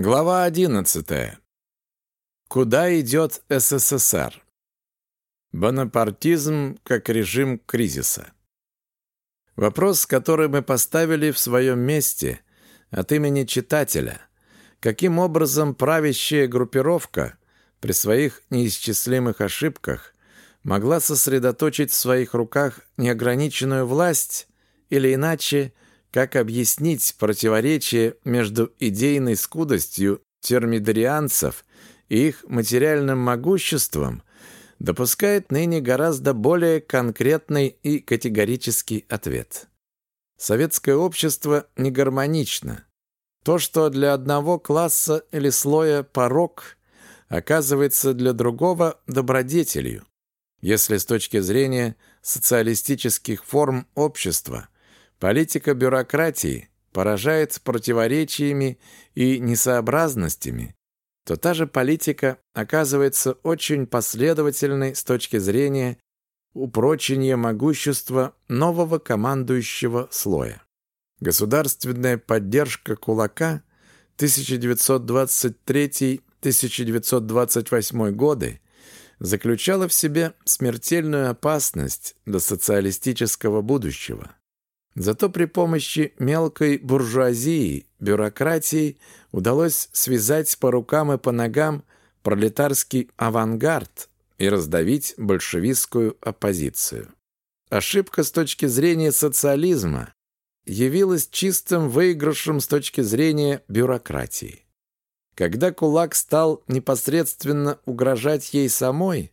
Глава 11. Куда идет СССР? Бонапартизм как режим кризиса. Вопрос, который мы поставили в своем месте от имени читателя. Каким образом правящая группировка при своих неисчислимых ошибках могла сосредоточить в своих руках неограниченную власть или иначе – как объяснить противоречие между идейной скудостью термидорианцев и их материальным могуществом, допускает ныне гораздо более конкретный и категорический ответ. Советское общество не гармонично. То, что для одного класса или слоя порог, оказывается для другого добродетелью. Если с точки зрения социалистических форм общества – Политика бюрократии поражает противоречиями и несообразностями, то та же политика оказывается очень последовательной с точки зрения упрочения могущества нового командующего слоя. Государственная поддержка кулака 1923-1928 годы заключала в себе смертельную опасность для социалистического будущего. Зато при помощи мелкой буржуазии, бюрократии удалось связать по рукам и по ногам пролетарский авангард и раздавить большевистскую оппозицию. Ошибка с точки зрения социализма явилась чистым выигрышем с точки зрения бюрократии. Когда кулак стал непосредственно угрожать ей самой,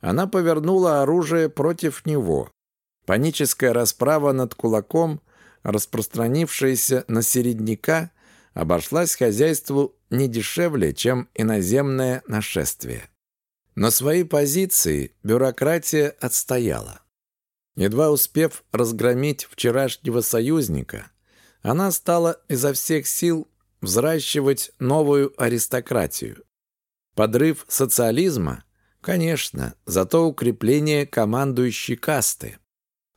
она повернула оружие против него, Паническая расправа над кулаком, распространившаяся на середняка, обошлась хозяйству не дешевле, чем иноземное нашествие. На свои позиции бюрократия отстояла. Едва успев разгромить вчерашнего союзника, она стала изо всех сил взращивать новую аристократию. Подрыв социализма? Конечно, зато укрепление командующей касты.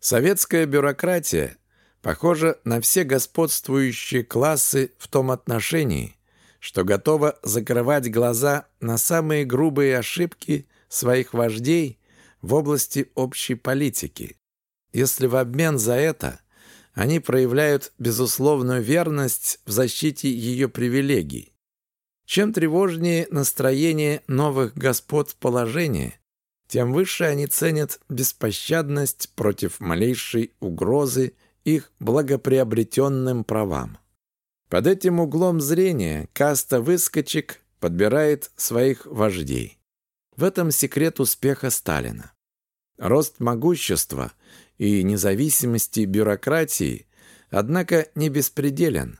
Советская бюрократия похожа на все господствующие классы в том отношении, что готова закрывать глаза на самые грубые ошибки своих вождей в области общей политики, если в обмен за это они проявляют безусловную верность в защите ее привилегий. Чем тревожнее настроение новых господ положения, тем выше они ценят беспощадность против малейшей угрозы их благоприобретенным правам. Под этим углом зрения каста выскочек подбирает своих вождей. В этом секрет успеха Сталина. Рост могущества и независимости бюрократии, однако, не беспределен.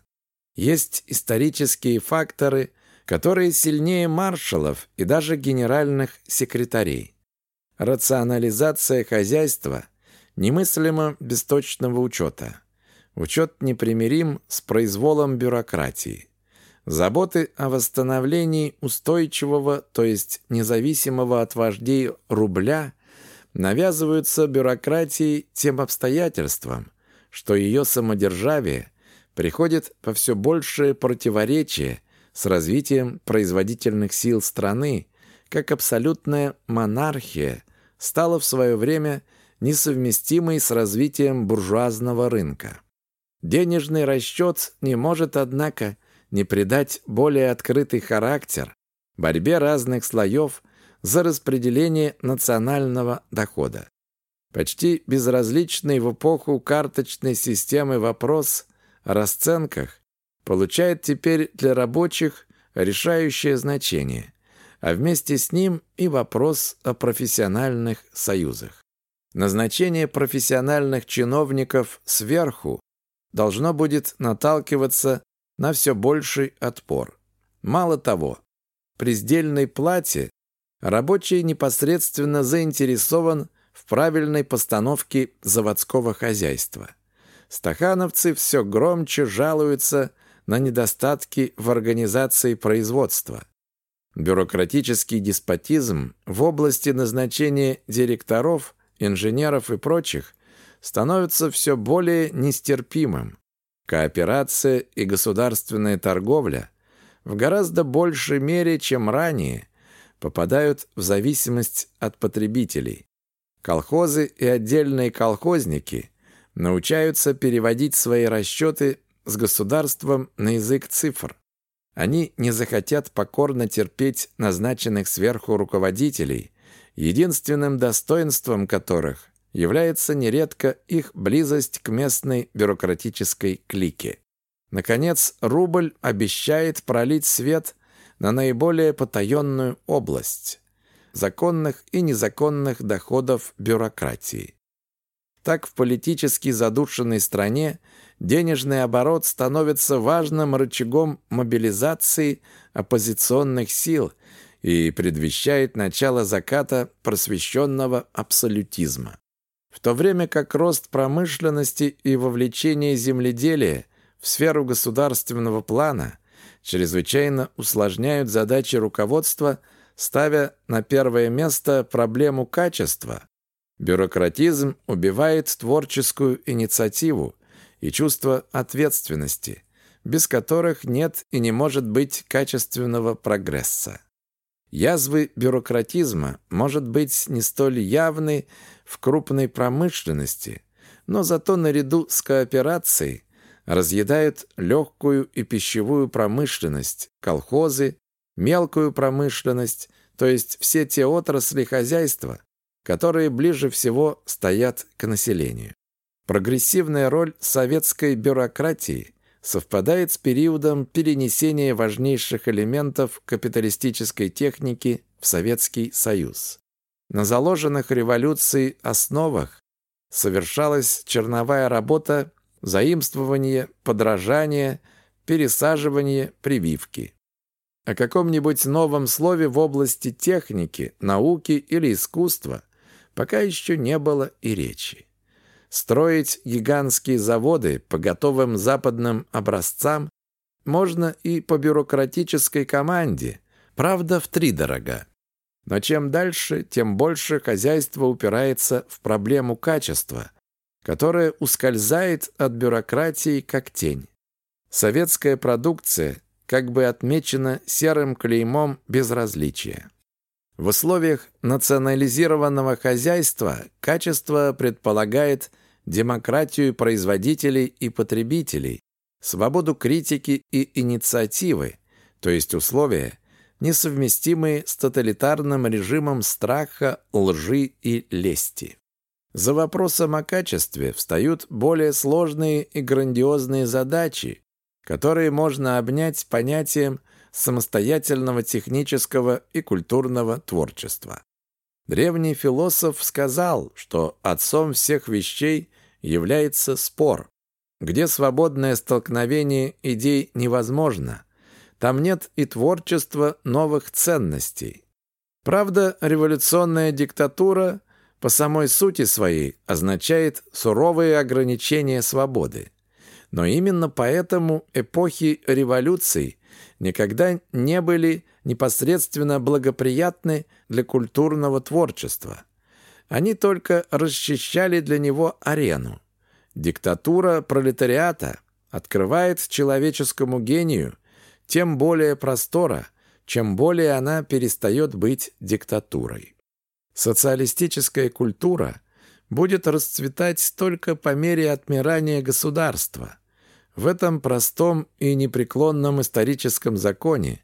Есть исторические факторы, которые сильнее маршалов и даже генеральных секретарей. Рационализация хозяйства немыслимо без точного учета. Учет непримирим с произволом бюрократии. Заботы о восстановлении устойчивого, то есть независимого от вождей рубля, навязываются бюрократией тем обстоятельством, что ее самодержавие приходит по все большее противоречие с развитием производительных сил страны, как абсолютная монархия стала в свое время несовместимой с развитием буржуазного рынка. Денежный расчет не может, однако, не придать более открытый характер борьбе разных слоев за распределение национального дохода. Почти безразличный в эпоху карточной системы вопрос о расценках получает теперь для рабочих решающее значение а вместе с ним и вопрос о профессиональных союзах. Назначение профессиональных чиновников сверху должно будет наталкиваться на все больший отпор. Мало того, при сдельной плате рабочий непосредственно заинтересован в правильной постановке заводского хозяйства. Стахановцы все громче жалуются на недостатки в организации производства. Бюрократический деспотизм в области назначения директоров, инженеров и прочих становится все более нестерпимым. Кооперация и государственная торговля в гораздо большей мере, чем ранее, попадают в зависимость от потребителей. Колхозы и отдельные колхозники научаются переводить свои расчеты с государством на язык цифр. Они не захотят покорно терпеть назначенных сверху руководителей, единственным достоинством которых является нередко их близость к местной бюрократической клике. Наконец, рубль обещает пролить свет на наиболее потаенную область законных и незаконных доходов бюрократии. Так в политически задушенной стране денежный оборот становится важным рычагом мобилизации оппозиционных сил и предвещает начало заката просвещенного абсолютизма. В то время как рост промышленности и вовлечение земледелия в сферу государственного плана чрезвычайно усложняют задачи руководства, ставя на первое место проблему качества, Бюрократизм убивает творческую инициативу и чувство ответственности, без которых нет и не может быть качественного прогресса. Язвы бюрократизма может быть не столь явны в крупной промышленности, но зато наряду с кооперацией разъедают легкую и пищевую промышленность, колхозы, мелкую промышленность, то есть все те отрасли хозяйства, которые ближе всего стоят к населению. Прогрессивная роль советской бюрократии совпадает с периодом перенесения важнейших элементов капиталистической техники в Советский Союз. На заложенных революцией основах совершалась черновая работа заимствование, подражание, пересаживание, прививки. О каком-нибудь новом слове в области техники, науки или искусства пока еще не было и речи. Строить гигантские заводы по готовым западным образцам можно и по бюрократической команде, правда, втридорога. Но чем дальше, тем больше хозяйство упирается в проблему качества, которая ускользает от бюрократии как тень. Советская продукция как бы отмечена серым клеймом безразличия. В условиях национализированного хозяйства качество предполагает демократию производителей и потребителей, свободу критики и инициативы, то есть условия, несовместимые с тоталитарным режимом страха, лжи и лести. За вопросом о качестве встают более сложные и грандиозные задачи, которые можно обнять понятием самостоятельного технического и культурного творчества. Древний философ сказал, что отцом всех вещей является спор. Где свободное столкновение идей невозможно, там нет и творчества новых ценностей. Правда, революционная диктатура по самой сути своей означает суровые ограничения свободы. Но именно поэтому эпохи революций никогда не были непосредственно благоприятны для культурного творчества. Они только расчищали для него арену. Диктатура пролетариата открывает человеческому гению тем более простора, чем более она перестает быть диктатурой. Социалистическая культура будет расцветать только по мере отмирания государства – в этом простом и непреклонном историческом законе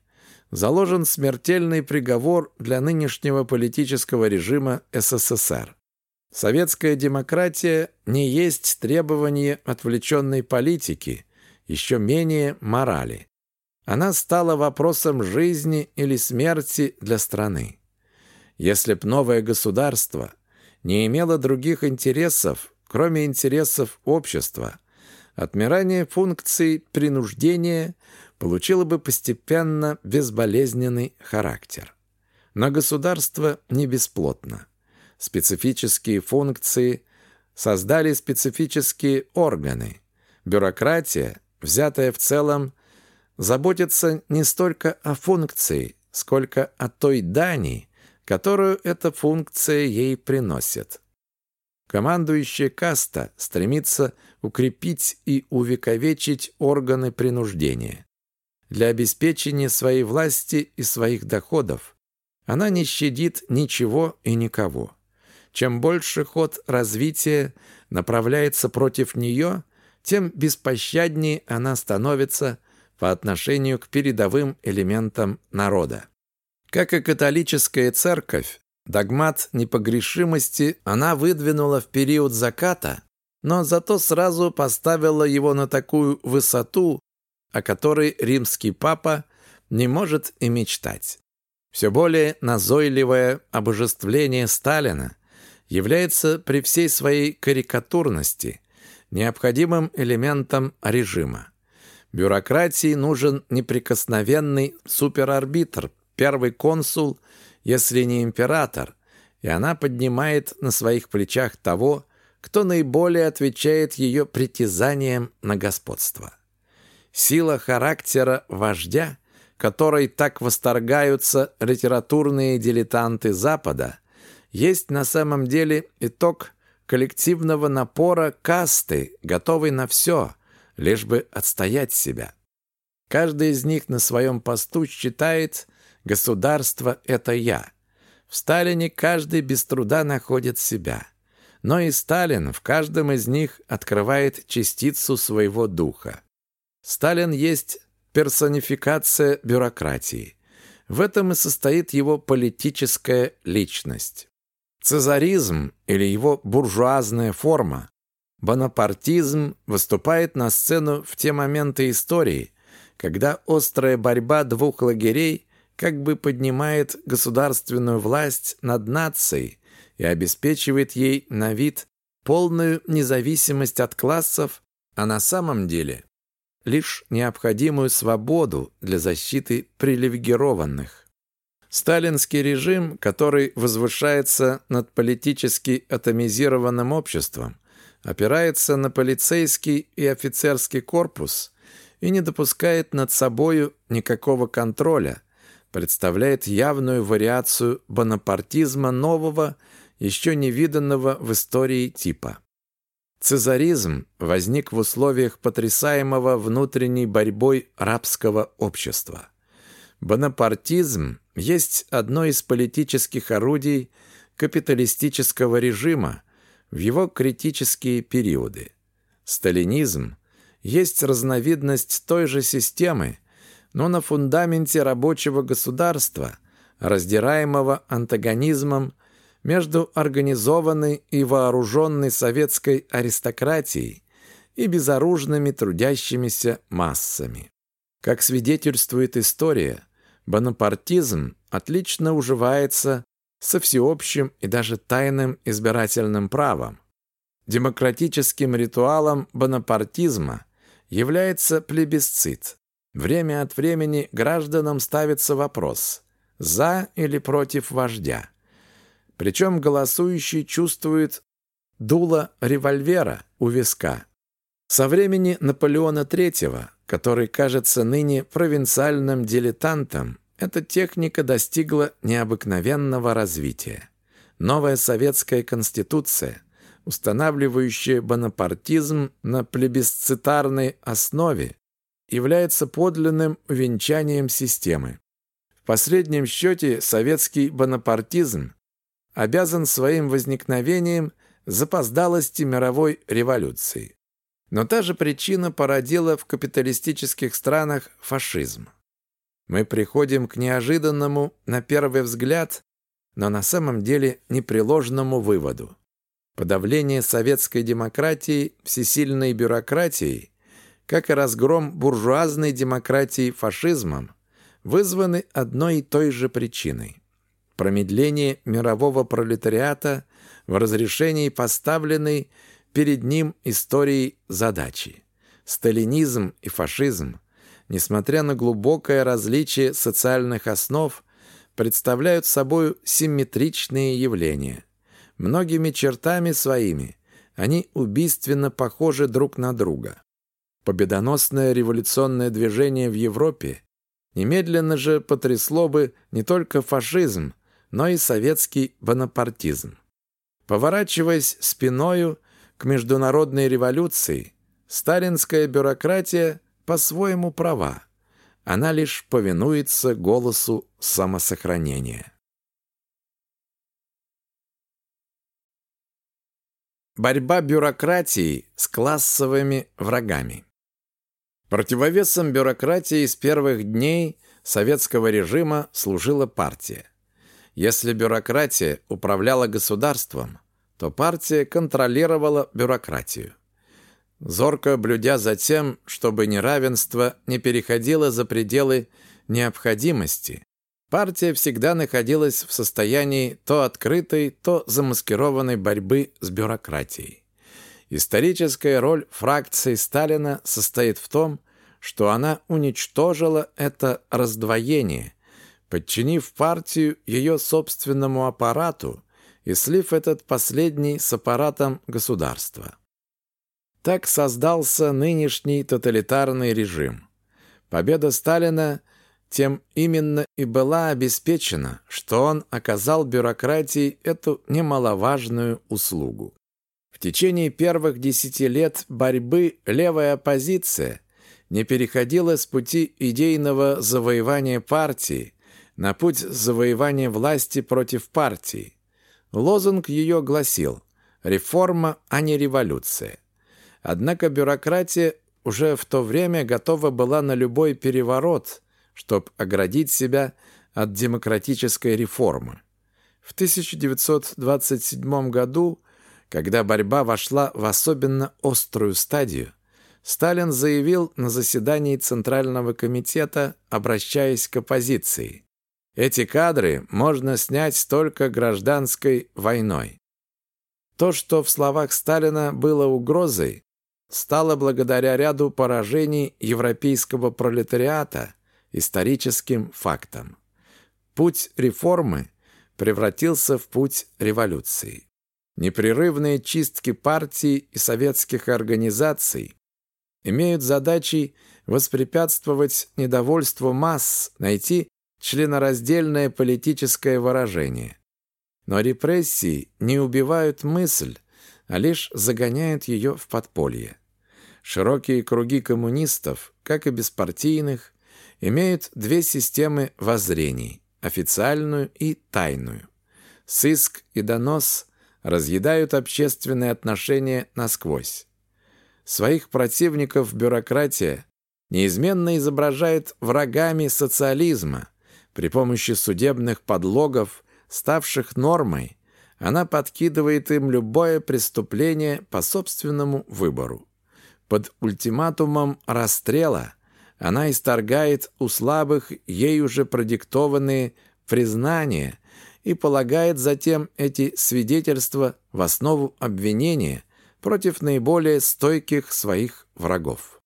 заложен смертельный приговор для нынешнего политического режима СССР. Советская демократия не есть требование отвлеченной политики, еще менее морали. Она стала вопросом жизни или смерти для страны. Если б новое государство не имело других интересов, кроме интересов общества – отмирание функций принуждения получило бы постепенно безболезненный характер. Но государство не бесплотно. Специфические функции создали специфические органы. Бюрократия, взятая в целом, заботится не столько о функции, сколько о той дани, которую эта функция ей приносит. Командующая каста стремится укрепить и увековечить органы принуждения. для обеспечения своей власти и своих доходов. Она не щадит ничего и никого. Чем больше ход развития направляется против нее, тем беспощаднее она становится по отношению к передовым элементам народа. Как и католическая церковь, догмат непогрешимости она выдвинула в период заката, но зато сразу поставила его на такую высоту, о которой римский папа не может и мечтать. Все более назойливое обожествление Сталина является при всей своей карикатурности необходимым элементом режима. Бюрократии нужен неприкосновенный суперарбитр, первый консул, если не император, и она поднимает на своих плечах того, кто наиболее отвечает ее притязаниям на господство. Сила характера вождя, которой так восторгаются литературные дилетанты Запада, есть на самом деле итог коллективного напора касты, готовой на все, лишь бы отстоять себя. Каждый из них на своем посту считает «государство – это я». В Сталине каждый без труда находит себя. Но и Сталин в каждом из них открывает частицу своего духа. Сталин есть персонификация бюрократии. В этом и состоит его политическая личность. Цезаризм или его буржуазная форма, бонапартизм выступает на сцену в те моменты истории, когда острая борьба двух лагерей как бы поднимает государственную власть над нацией и обеспечивает ей на вид полную независимость от классов, а на самом деле лишь необходимую свободу для защиты привилегированных. Сталинский режим, который возвышается над политически атомизированным обществом, опирается на полицейский и офицерский корпус и не допускает над собою никакого контроля, представляет явную вариацию бонапартизма нового, еще не виданного в истории типа. Цезаризм возник в условиях потрясаемого внутренней борьбой рабского общества. Бонапартизм есть одно из политических орудий капиталистического режима в его критические периоды. Сталинизм есть разновидность той же системы, но на фундаменте рабочего государства, раздираемого антагонизмом между организованной и вооруженной советской аристократией и безоружными трудящимися массами. Как свидетельствует история, бонапартизм отлично уживается со всеобщим и даже тайным избирательным правом. Демократическим ритуалом бонапартизма является плебисцит. Время от времени гражданам ставится вопрос «за или против вождя?». Причем голосующий чувствует дуло револьвера у виска. Со времени Наполеона III, который кажется ныне провинциальным дилетантом, эта техника достигла необыкновенного развития. Новая советская конституция, устанавливающая бонапартизм на плебисцитарной основе, является подлинным венчанием системы. В последнем счете советский бонапартизм обязан своим возникновением запоздалости мировой революции. Но та же причина породила в капиталистических странах фашизм. Мы приходим к неожиданному, на первый взгляд, но на самом деле непреложному выводу. Подавление советской демократии всесильной бюрократией, как и разгром буржуазной демократии фашизмом, вызваны одной и той же причиной промедление мирового пролетариата в разрешении поставленной перед ним истории задачи. Сталинизм и фашизм, несмотря на глубокое различие социальных основ, представляют собой симметричные явления. Многими чертами своими они убийственно похожи друг на друга. Победоносное революционное движение в Европе немедленно же потрясло бы не только фашизм, но и советский бонапартизм. Поворачиваясь спиною к международной революции, сталинская бюрократия по-своему права. она лишь повинуется голосу самосохранения. Борьба бюрократии с классовыми врагами. Противовесом бюрократии с первых дней советского режима служила партия. Если бюрократия управляла государством, то партия контролировала бюрократию. Зорко блюдя за тем, чтобы неравенство не переходило за пределы необходимости, партия всегда находилась в состоянии то открытой, то замаскированной борьбы с бюрократией. Историческая роль фракции Сталина состоит в том, что она уничтожила это раздвоение, подчинив партию ее собственному аппарату и слив этот последний с аппаратом государства. Так создался нынешний тоталитарный режим. Победа Сталина тем именно и была обеспечена, что он оказал бюрократии эту немаловажную услугу течение первых десяти лет борьбы левая оппозиция не переходила с пути идейного завоевания партии на путь завоевания власти против партии. Лозунг ее гласил «Реформа, а не революция». Однако бюрократия уже в то время готова была на любой переворот, чтобы оградить себя от демократической реформы. В 1927 году когда борьба вошла в особенно острую стадию, Сталин заявил на заседании Центрального комитета, обращаясь к оппозиции. Эти кадры можно снять только гражданской войной. То, что в словах Сталина было угрозой, стало благодаря ряду поражений европейского пролетариата историческим фактом. Путь реформы превратился в путь революции. Непрерывные чистки партий и советских организаций имеют задачей воспрепятствовать недовольству масс, найти членораздельное политическое выражение. Но репрессии не убивают мысль, а лишь загоняют ее в подполье. Широкие круги коммунистов, как и беспартийных, имеют две системы воззрений – официальную и тайную. Сыск и донос разъедают общественные отношения насквозь. Своих противников бюрократия неизменно изображает врагами социализма. При помощи судебных подлогов, ставших нормой, она подкидывает им любое преступление по собственному выбору. Под ультиматумом расстрела она исторгает у слабых ей уже продиктованные признания и полагает затем эти свидетельства в основу обвинения против наиболее стойких своих врагов.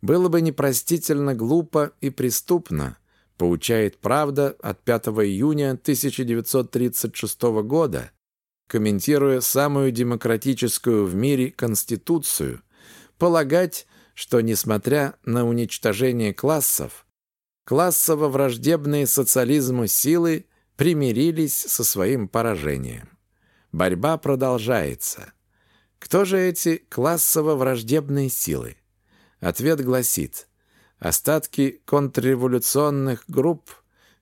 Было бы непростительно глупо и преступно, поучает «Правда» от 5 июня 1936 года, комментируя самую демократическую в мире Конституцию, полагать, что, несмотря на уничтожение классов, классово-враждебные социализму силы примирились со своим поражением. Борьба продолжается. Кто же эти классово-враждебные силы? Ответ гласит «Остатки контрреволюционных групп,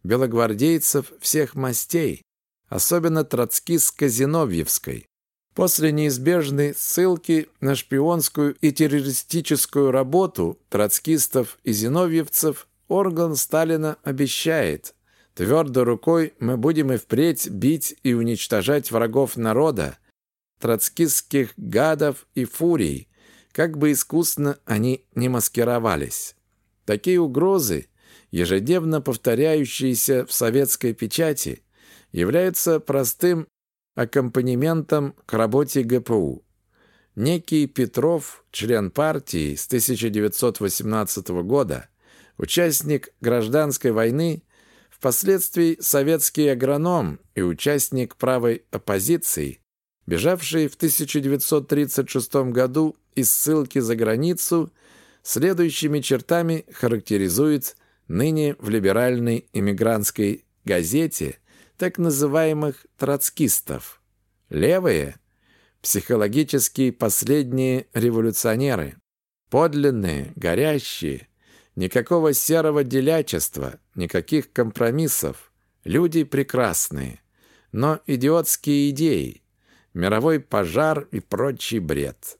белогвардейцев всех мастей, особенно троцкистско-зиновьевской, После неизбежной ссылки на шпионскую и террористическую работу троцкистов и зиновьевцев орган Сталина обещает Твердой рукой мы будем и впредь бить и уничтожать врагов народа, троцкистских гадов и фурий, как бы искусно они не маскировались. Такие угрозы, ежедневно повторяющиеся в советской печати, являются простым аккомпанементом к работе ГПУ. Некий Петров, член партии с 1918 года, участник гражданской войны, Впоследствии советский агроном и участник правой оппозиции, бежавший в 1936 году из ссылки за границу, следующими чертами характеризует ныне в либеральной иммигрантской газете так называемых троцкистов. Левые – психологически последние революционеры, подлинные, горящие, Никакого серого делячества, никаких компромиссов. Люди прекрасные. Но идиотские идеи, мировой пожар и прочий бред.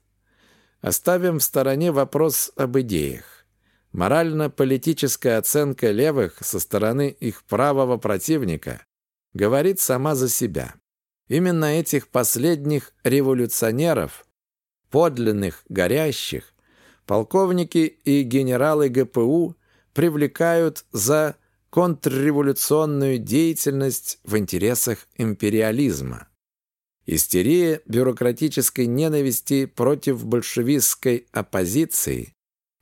Оставим в стороне вопрос об идеях. Морально-политическая оценка левых со стороны их правого противника говорит сама за себя. Именно этих последних революционеров, подлинных, горящих, полковники и генералы ГПУ привлекают за контрреволюционную деятельность в интересах империализма. Истерия бюрократической ненависти против большевистской оппозиции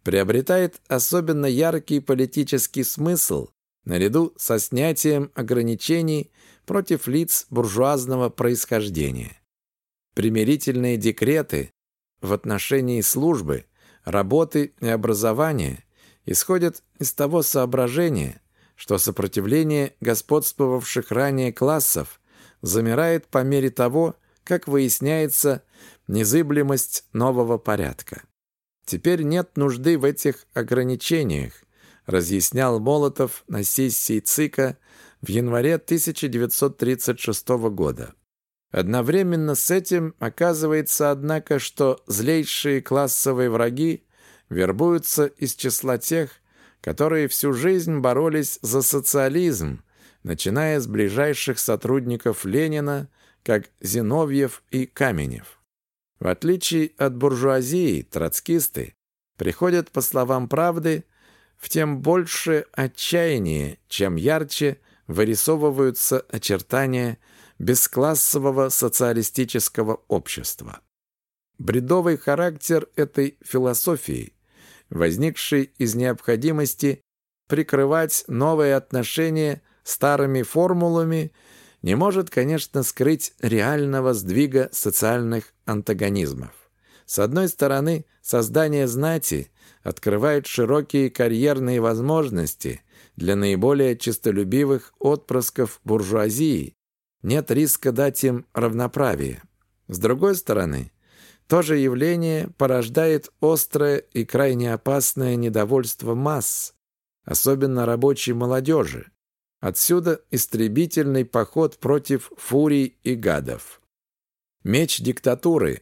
приобретает особенно яркий политический смысл наряду со снятием ограничений против лиц буржуазного происхождения. Примирительные декреты в отношении службы, работы и образования исходят из того соображения, что сопротивление господствовавших ранее классов замирает по мере того, как выясняется незыблемость нового порядка. Теперь нет нужды в этих ограничениях, разъяснял Молотов на сессии ЦИКа в январе 1936 года. Одновременно с этим оказывается, однако, что злейшие классовые враги вербуются из числа тех, которые всю жизнь боролись за социализм, начиная с ближайших сотрудников Ленина, как Зиновьев и Каменев. В отличие от буржуазии, троцкисты приходят, по словам правды, в тем больше отчаяние, чем ярче вырисовываются очертания бесклассового социалистического общества. Бредовый характер этой философии возникший из необходимости прикрывать новые отношения старыми формулами, не может, конечно, скрыть реального сдвига социальных антагонизмов. С одной стороны, создание знати открывает широкие карьерные возможности для наиболее честолюбивых отпрысков буржуазии, нет риска дать им равноправие. С другой стороны, то же явление порождает острое и крайне опасное недовольство масс, особенно рабочей молодежи. Отсюда истребительный поход против фурий и гадов. Меч диктатуры,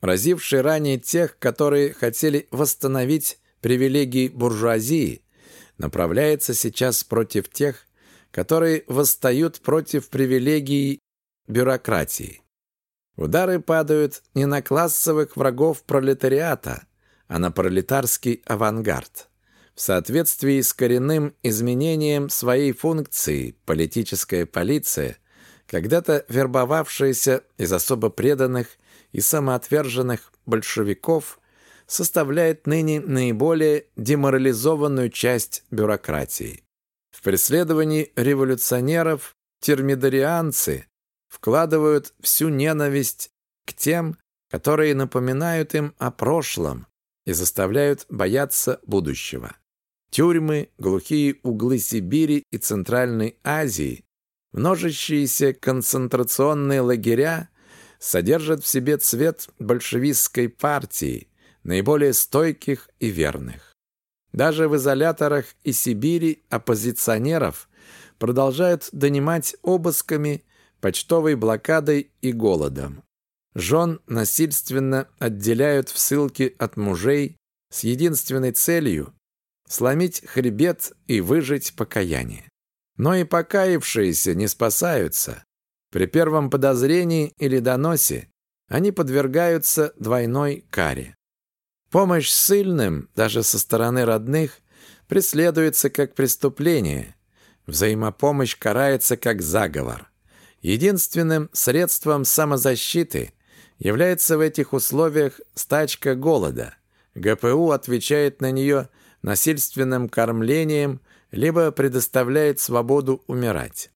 разивший ранее тех, которые хотели восстановить привилегии буржуазии, направляется сейчас против тех, которые восстают против привилегий бюрократии. Удары падают не на классовых врагов пролетариата, а на пролетарский авангард. В соответствии с коренным изменением своей функции политическая полиция, когда-то вербовавшаяся из особо преданных и самоотверженных большевиков, составляет ныне наиболее деморализованную часть бюрократии. В преследовании революционеров термидорианцы вкладывают всю ненависть к тем, которые напоминают им о прошлом и заставляют бояться будущего. Тюрьмы, глухие углы Сибири и Центральной Азии, множащиеся концентрационные лагеря содержат в себе цвет большевистской партии, наиболее стойких и верных. Даже в изоляторах и Сибири оппозиционеров продолжают донимать обысками почтовой блокадой и голодом. Жен насильственно отделяют в ссылке от мужей с единственной целью сломить хребет и выжить покаяние. Но и покаявшиеся не спасаются. При первом подозрении или доносе они подвергаются двойной каре. Помощь ссыльным, даже со стороны родных, преследуется как преступление. Взаимопомощь карается как заговор. Единственным средством самозащиты является в этих условиях стачка голода. ГПУ отвечает на нее насильственным кормлением либо предоставляет свободу умирать.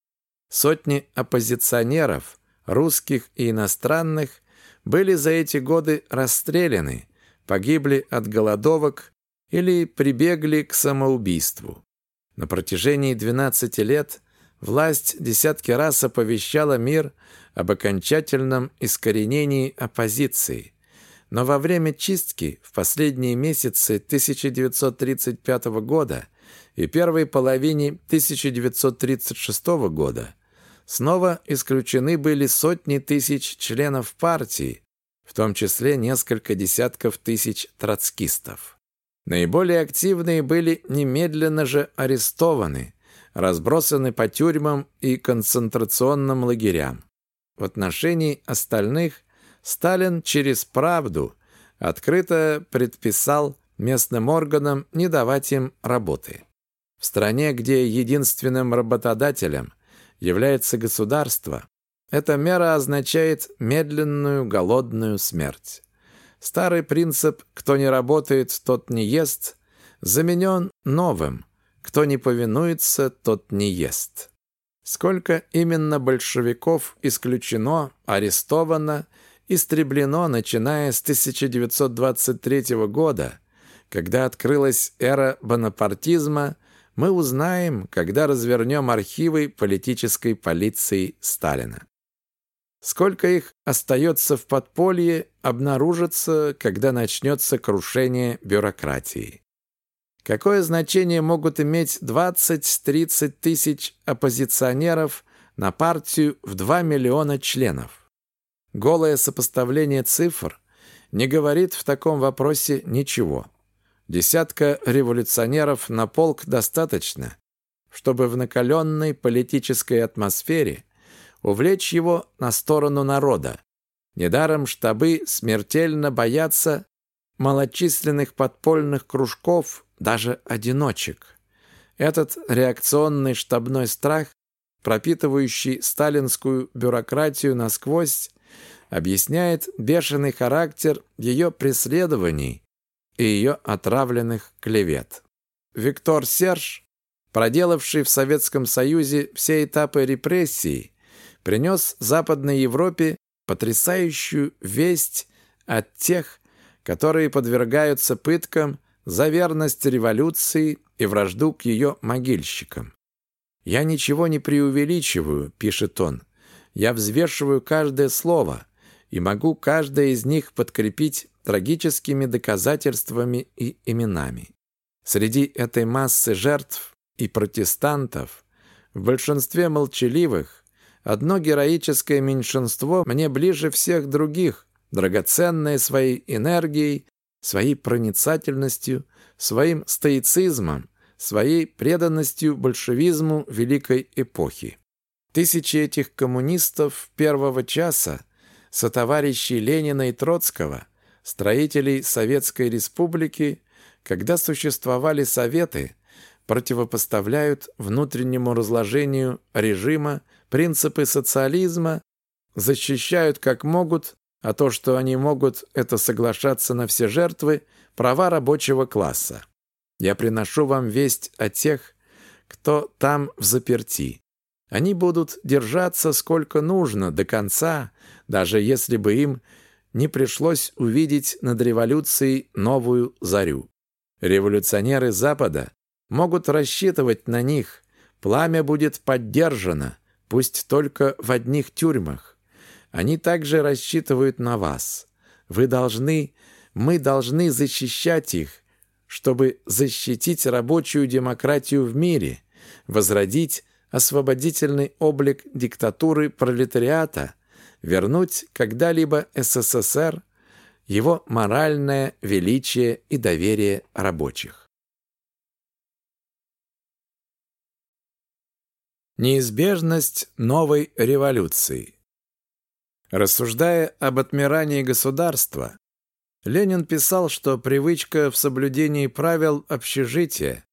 Сотни оппозиционеров, русских и иностранных, были за эти годы расстреляны, погибли от голодовок или прибегли к самоубийству. На протяжении 12 лет власть десятки раз оповещала мир об окончательном искоренении оппозиции. Но во время чистки в последние месяцы 1935 года и первой половине 1936 года снова исключены были сотни тысяч членов партии, в том числе несколько десятков тысяч троцкистов. Наиболее активные были немедленно же арестованы, разбросаны по тюрьмам и концентрационным лагерям. В отношении остальных Сталин через правду открыто предписал местным органам не давать им работы. В стране, где единственным работодателем является государство, эта мера означает медленную голодную смерть. Старый принцип «кто не работает, тот не ест» заменен новым «кто не повинуется, тот не ест». Сколько именно большевиков исключено, арестовано, истреблено, начиная с 1923 года, когда открылась эра бонапартизма, мы узнаем, когда развернем архивы политической полиции Сталина. Сколько их остается в подполье, обнаружится, когда начнется крушение бюрократии. Какое значение могут иметь 20-30 тысяч оппозиционеров на партию в 2 миллиона членов? Голое сопоставление цифр не говорит в таком вопросе ничего. Десятка революционеров на полк достаточно, чтобы в накаленной политической атмосфере увлечь его на сторону народа. Недаром штабы смертельно боятся малочисленных подпольных кружков, даже одиночек. Этот реакционный штабной страх, пропитывающий сталинскую бюрократию насквозь, объясняет бешеный характер ее преследований и ее отравленных клевет. Виктор Серж, проделавший в Советском Союзе все этапы репрессий, принес Западной Европе потрясающую весть от тех, которые подвергаются пыткам за верность революции и вражду к ее могильщикам. «Я ничего не преувеличиваю», — пишет он. «Я взвешиваю каждое слово и могу каждое из них подкрепить трагическими доказательствами и именами. Среди этой массы жертв и протестантов, в большинстве молчаливых, Одно героическое меньшинство мне ближе всех других, драгоценное своей энергией, своей проницательностью, своим стоицизмом, своей преданностью большевизму великой эпохи. Тысячи этих коммунистов первого часа, сотоварищей Ленина и Троцкого, строителей Советской Республики, когда существовали советы, противопоставляют внутреннему разложению режима принципы социализма, защищают как могут, а то, что они могут, это соглашаться на все жертвы, права рабочего класса. Я приношу вам весть о тех, кто там в заперти. Они будут держаться сколько нужно до конца, даже если бы им не пришлось увидеть над революцией новую зарю. Революционеры Запада могут рассчитывать на них, пламя будет поддержано, пусть только в одних тюрьмах. Они также рассчитывают на вас. Вы должны, мы должны защищать их, чтобы защитить рабочую демократию в мире, возродить освободительный облик диктатуры пролетариата, вернуть когда-либо СССР его моральное величие и доверие рабочих. Неизбежность новой революции. Рассуждая об отмирании государства, Ленин писал, что привычка в соблюдении правил общежития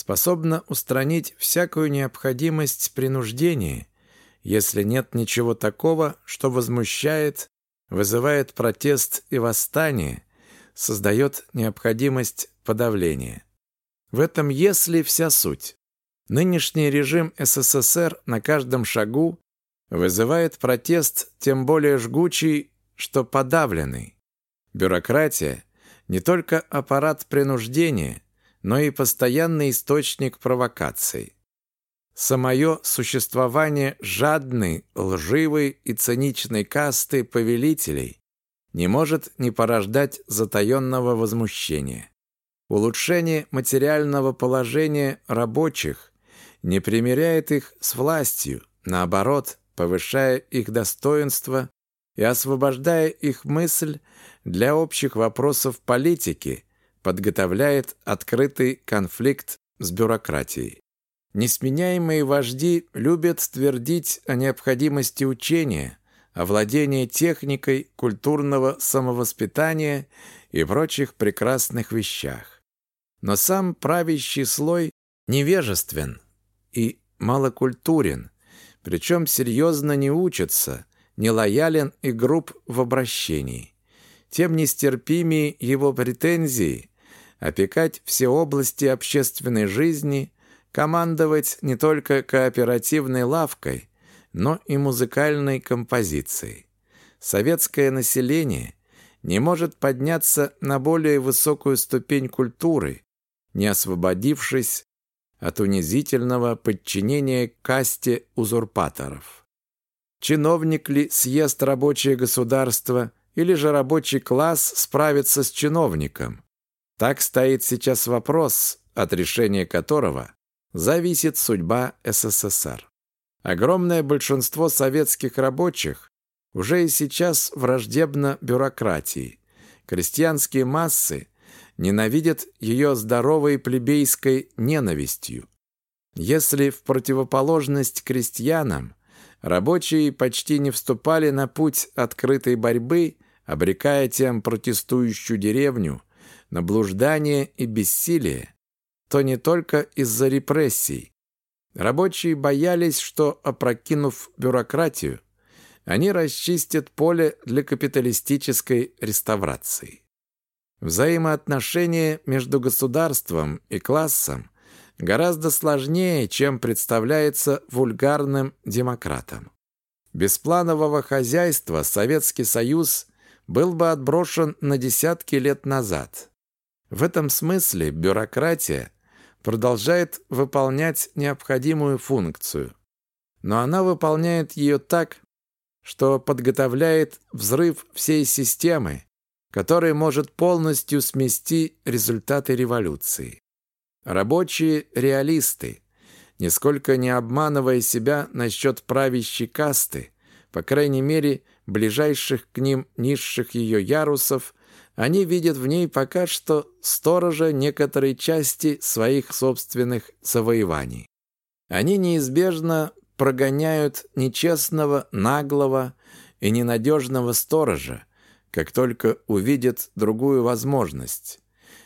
способна устранить всякую необходимость принуждения, если нет ничего такого, что возмущает, вызывает протест и восстание, создает необходимость подавления. В этом «если» вся суть. Нынешний режим СССР на каждом шагу вызывает протест тем более жгучий, что подавленный. Бюрократия – не только аппарат принуждения, но и постоянный источник провокаций. Самое существование жадной, лживой и циничной касты повелителей не может не порождать затаенного возмущения. Улучшение материального положения рабочих не примиряет их с властью, наоборот, повышая их достоинство и освобождая их мысль для общих вопросов политики, подготовляет открытый конфликт с бюрократией. Несменяемые вожди любят твердить о необходимости учения, овладения техникой культурного самовоспитания и прочих прекрасных вещах. Но сам правящий слой невежествен и малокультурен, причем серьезно не учится, нелоялен и груб в обращении. Тем нестерпимее его претензии опекать все области общественной жизни, командовать не только кооперативной лавкой, но и музыкальной композицией. Советское население не может подняться на более высокую ступень культуры, не освободившись от унизительного подчинения касте узурпаторов. Чиновник ли съест рабочее государство или же рабочий класс справится с чиновником? Так стоит сейчас вопрос, от решения которого зависит судьба СССР. Огромное большинство советских рабочих уже и сейчас враждебно бюрократии. Крестьянские массы ненавидят ее здоровой плебейской ненавистью. Если в противоположность крестьянам рабочие почти не вступали на путь открытой борьбы, обрекая тем протестующую деревню на блуждание и бессилие, то не только из-за репрессий, Рабочие боялись, что, опрокинув бюрократию, они расчистят поле для капиталистической реставрации. Взаимоотношения между государством и классом гораздо сложнее, чем представляется вульгарным демократам. Без планового хозяйства Советский Союз был бы отброшен на десятки лет назад. В этом смысле бюрократия – продолжает выполнять необходимую функцию. Но она выполняет ее так, что подготовляет взрыв всей системы, который может полностью смести результаты революции. Рабочие реалисты, нисколько не обманывая себя насчет правящей касты, по крайней мере, ближайших к ним низших ее ярусов, они видят в ней пока что сторожа некоторой части своих собственных завоеваний. Они неизбежно прогоняют нечестного, наглого и ненадежного сторожа, как только увидят другую возможность.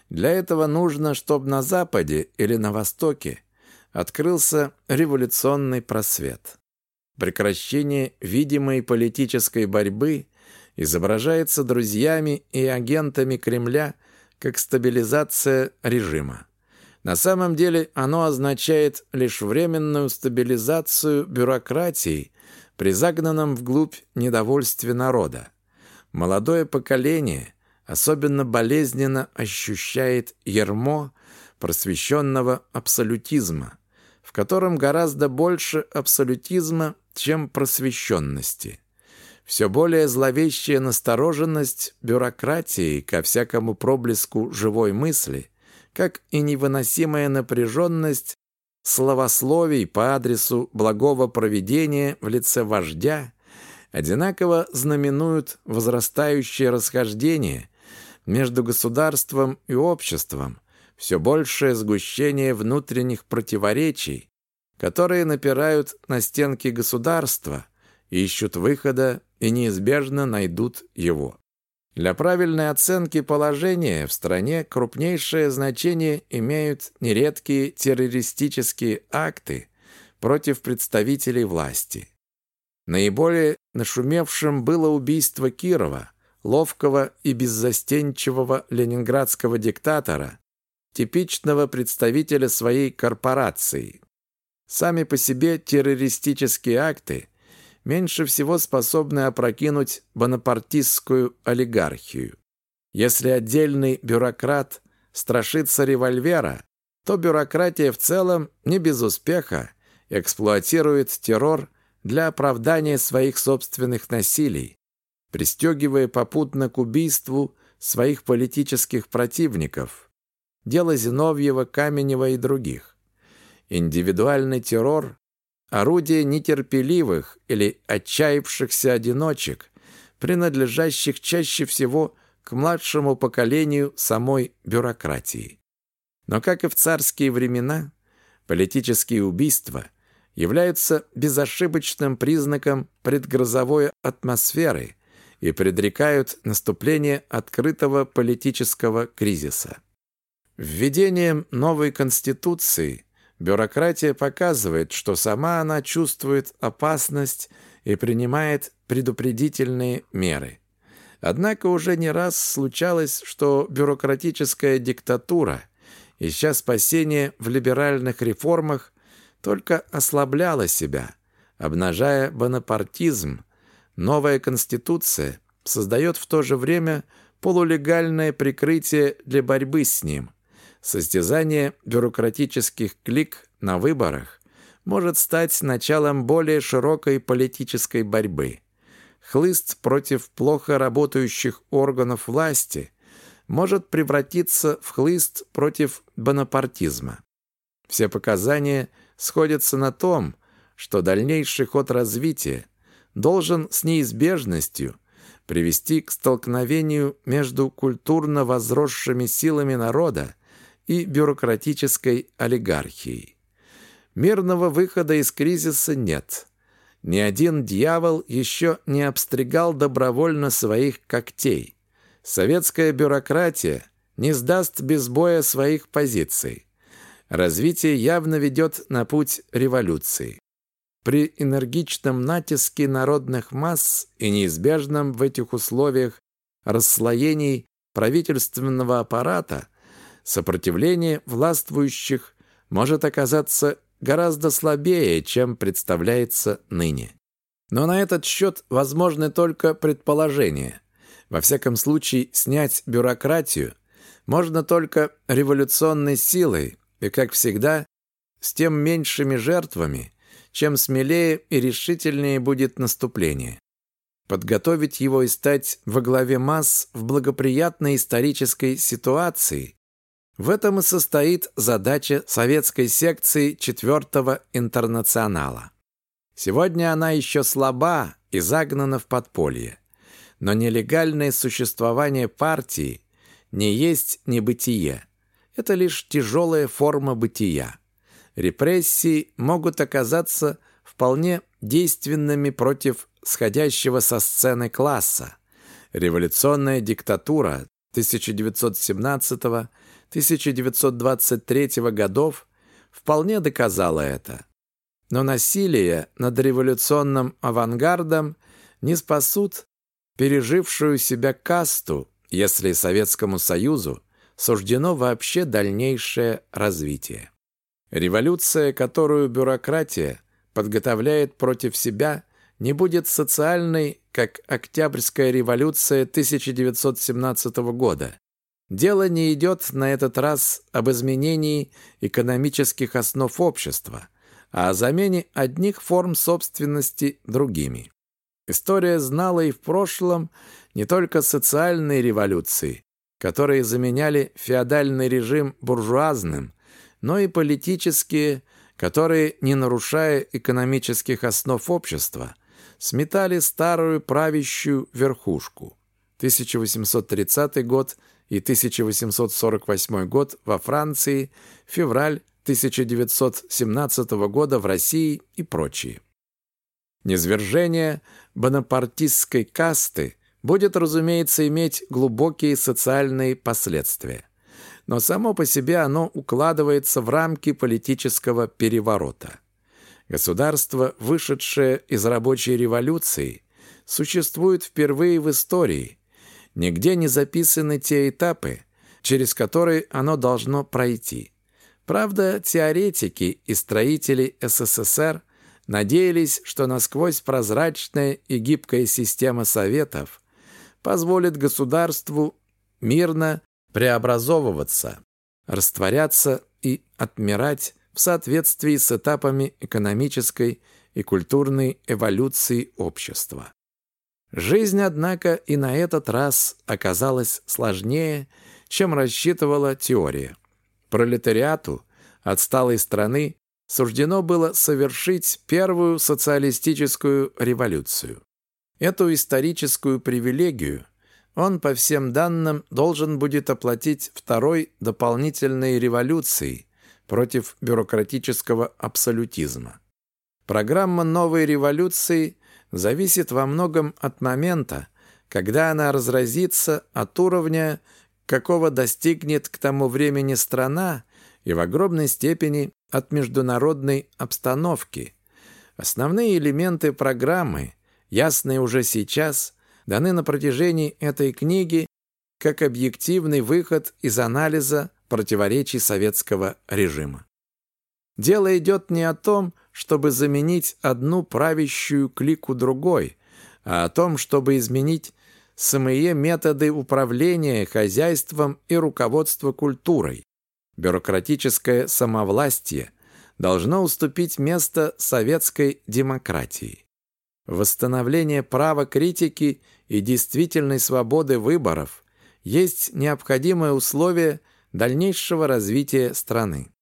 Для этого нужно, чтобы на Западе или на Востоке открылся революционный просвет. Прекращение видимой политической борьбы изображается друзьями и агентами Кремля как стабилизация режима. На самом деле оно означает лишь временную стабилизацию бюрократии при загнанном вглубь недовольстве народа. Молодое поколение особенно болезненно ощущает ермо просвещенного абсолютизма, в котором гораздо больше абсолютизма, чем просвещенности все более зловещая настороженность бюрократии ко всякому проблеску живой мысли, как и невыносимая напряженность словословий по адресу благого проведения в лице вождя, одинаково знаменуют возрастающее расхождение между государством и обществом, все большее сгущение внутренних противоречий, которые напирают на стенки государства, ищут выхода и неизбежно найдут его. Для правильной оценки положения в стране крупнейшее значение имеют нередкие террористические акты против представителей власти. Наиболее нашумевшим было убийство Кирова, ловкого и беззастенчивого ленинградского диктатора, типичного представителя своей корпорации. Сами по себе террористические акты – меньше всего способны опрокинуть бонапартистскую олигархию. Если отдельный бюрократ страшится револьвера, то бюрократия в целом не без успеха эксплуатирует террор для оправдания своих собственных насилий. пристегивая попутно к убийству своих политических противников, дело Зиновьева, Каменева и других. Индивидуальный террор – орудие нетерпеливых или отчаявшихся одиночек, принадлежащих чаще всего к младшему поколению самой бюрократии. Но, как и в царские времена, политические убийства являются безошибочным признаком предгрозовой атмосферы и предрекают наступление открытого политического кризиса. Введением новой конституции бюрократия показывает, что сама она чувствует опасность и принимает предупредительные меры. Однако уже не раз случалось, что бюрократическая диктатура, ища спасения в либеральных реформах, только ослабляла себя, обнажая бонапартизм. Новая конституция создает в то же время полулегальное прикрытие для борьбы с ним. Состязание бюрократических клик на выборах может стать началом более широкой политической борьбы. Хлыст против плохо работающих органов власти может превратиться в хлыст против бонапартизма. Все показания сходятся на том, что дальнейший ход развития должен с неизбежностью привести к столкновению между культурно возросшими силами народа и бюрократической олигархией. Мирного выхода из кризиса нет. Ни один дьявол еще не обстригал добровольно своих когтей. Советская бюрократия не сдаст без боя своих позиций. Развитие явно ведет на путь революции. При энергичном натиске народных масс и неизбежном в этих условиях расслоении правительственного аппарата сопротивление властвующих может оказаться гораздо слабее, чем представляется ныне. Но на этот счет возможны только предположения. Во всяком случае, снять бюрократию можно только революционной силой и, как всегда, с тем меньшими жертвами, чем смелее и решительнее будет наступление. Подготовить его и стать во главе масс в благоприятной исторической ситуации в этом и состоит задача советской секции четвертого интернационала. Сегодня она еще слаба и загнана в подполье. Но нелегальное существование партии не есть небытие. Это лишь тяжелая форма бытия. Репрессии могут оказаться вполне действенными против сходящего со сцены класса. Революционная диктатура 1917 1923 годов вполне доказало это. Но насилие над революционным авангардом не спасут пережившую себя касту, если Советскому Союзу суждено вообще дальнейшее развитие. Революция, которую бюрократия подготовляет против себя, не будет социальной, как Октябрьская революция 1917 года, Дело не идет на этот раз об изменении экономических основ общества, а о замене одних форм собственности другими. История знала и в прошлом не только социальные революции, которые заменяли феодальный режим буржуазным, но и политические, которые, не нарушая экономических основ общества, сметали старую правящую верхушку. 1830 год – и 1848 год во Франции, февраль 1917 года в России и прочие. Низвержение бонапартистской касты будет, разумеется, иметь глубокие социальные последствия. Но само по себе оно укладывается в рамки политического переворота. Государство, вышедшее из рабочей революции, существует впервые в истории – Нигде не записаны те этапы, через которые оно должно пройти. Правда, теоретики и строители СССР надеялись, что насквозь прозрачная и гибкая система советов позволит государству мирно преобразовываться, растворяться и отмирать в соответствии с этапами экономической и культурной эволюции общества. Жизнь, однако, и на этот раз оказалась сложнее, чем рассчитывала теория. Пролетариату отсталой страны суждено было совершить первую социалистическую революцию. Эту историческую привилегию он, по всем данным, должен будет оплатить второй дополнительной революцией против бюрократического абсолютизма. Программа новой революции зависит во многом от момента, когда она разразится от уровня, какого достигнет к тому времени страна, и в огромной степени от международной обстановки. Основные элементы программы, ясные уже сейчас, даны на протяжении этой книги как объективный выход из анализа противоречий советского режима. Дело идет не о том, чтобы заменить одну правящую клику другой, а о том, чтобы изменить самые методы управления хозяйством и руководства культурой. Бюрократическое самовластие должно уступить место советской демократии. Восстановление права критики и действительной свободы выборов есть необходимое условие дальнейшего развития страны.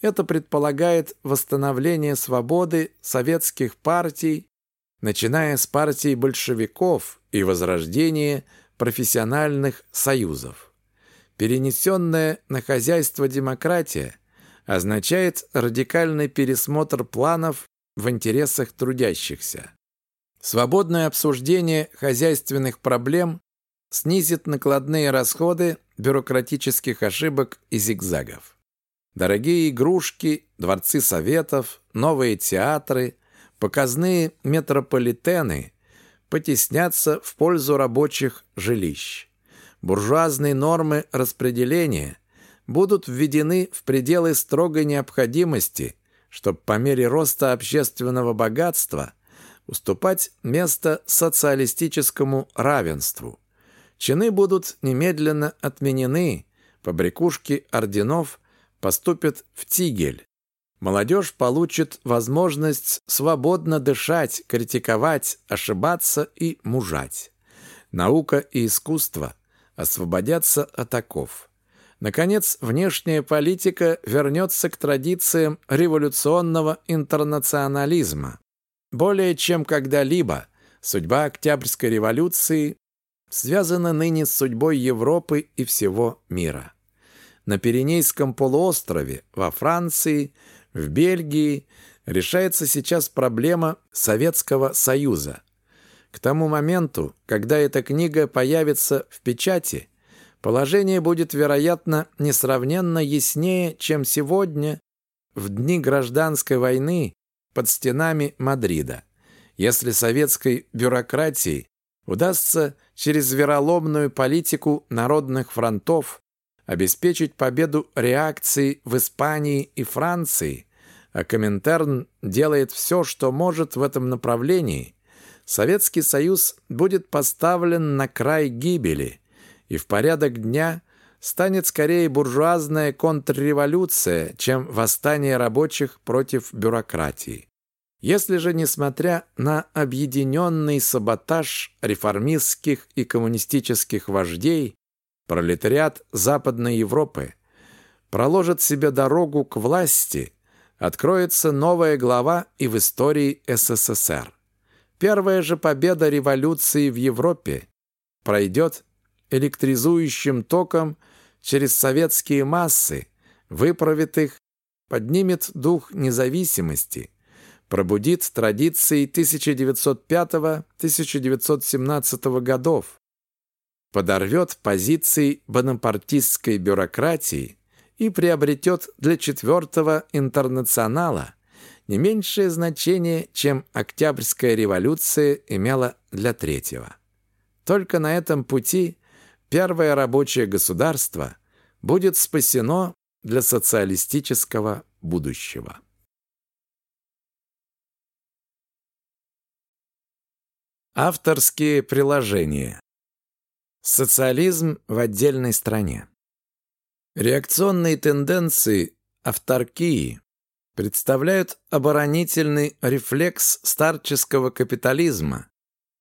Это предполагает восстановление свободы советских партий, начиная с партии большевиков и возрождение профессиональных союзов. Перенесенная на хозяйство демократия означает радикальный пересмотр планов в интересах трудящихся. Свободное обсуждение хозяйственных проблем снизит накладные расходы бюрократических ошибок и зигзагов. Дорогие игрушки, дворцы советов, новые театры, показные метрополитены потеснятся в пользу рабочих жилищ. Буржуазные нормы распределения будут введены в пределы строгой необходимости, чтобы по мере роста общественного богатства уступать место социалистическому равенству. Чины будут немедленно отменены, побрякушки орденов – поступят в Тигель. Молодежь получит возможность свободно дышать, критиковать, ошибаться и мужать. Наука и искусство освободятся от оков. Наконец, внешняя политика вернется к традициям революционного интернационализма. Более чем когда-либо судьба Октябрьской революции связана ныне с судьбой Европы и всего мира на Пиренейском полуострове, во Франции, в Бельгии решается сейчас проблема Советского Союза. К тому моменту, когда эта книга появится в печати, положение будет, вероятно, несравненно яснее, чем сегодня, в дни гражданской войны под стенами Мадрида. Если советской бюрократии удастся через вероломную политику народных фронтов обеспечить победу реакции в Испании и Франции, а Коминтерн делает все, что может в этом направлении, Советский Союз будет поставлен на край гибели, и в порядок дня станет скорее буржуазная контрреволюция, чем восстание рабочих против бюрократии. Если же, несмотря на объединенный саботаж реформистских и коммунистических вождей, пролетариат Западной Европы проложит себе дорогу к власти, откроется новая глава и в истории СССР. Первая же победа революции в Европе пройдет электризующим током через советские массы, выправит их, поднимет дух независимости, пробудит традиции 1905-1917 годов, подорвет позиции бонапартистской бюрократии и приобретет для четвертого интернационала не меньшее значение, чем Октябрьская революция имела для третьего. Только на этом пути первое рабочее государство будет спасено для социалистического будущего. Авторские приложения Социализм в отдельной стране. Реакционные тенденции авторкии представляют оборонительный рефлекс старческого капитализма,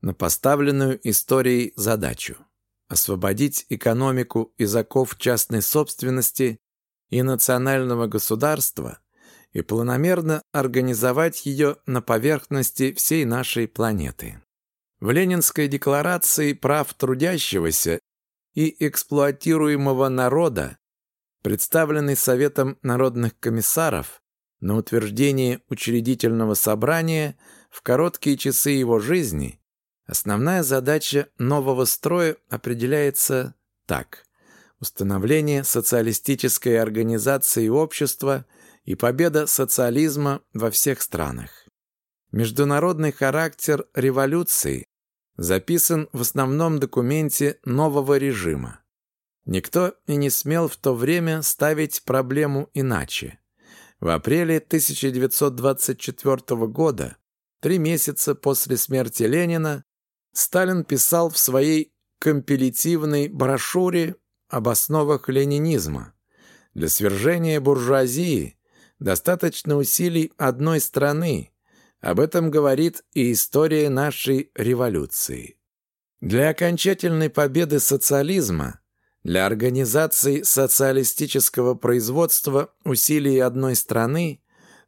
на поставленную историей задачу – освободить экономику из оков частной собственности и национального государства и планомерно организовать ее на поверхности всей нашей планеты. В Ленинской декларации прав трудящегося и эксплуатируемого народа, представленной Советом народных комиссаров на утверждение учредительного собрания в короткие часы его жизни, основная задача нового строя определяется так. Установление социалистической организации общества и победа социализма во всех странах. Международный характер революции записан в основном документе нового режима. Никто и не смел в то время ставить проблему иначе. В апреле 1924 года, три месяца после смерти Ленина, Сталин писал в своей компилятивной брошюре об основах ленинизма. Для свержения буржуазии достаточно усилий одной страны, об этом говорит и история нашей революции. Для окончательной победы социализма, для организации социалистического производства усилий одной страны,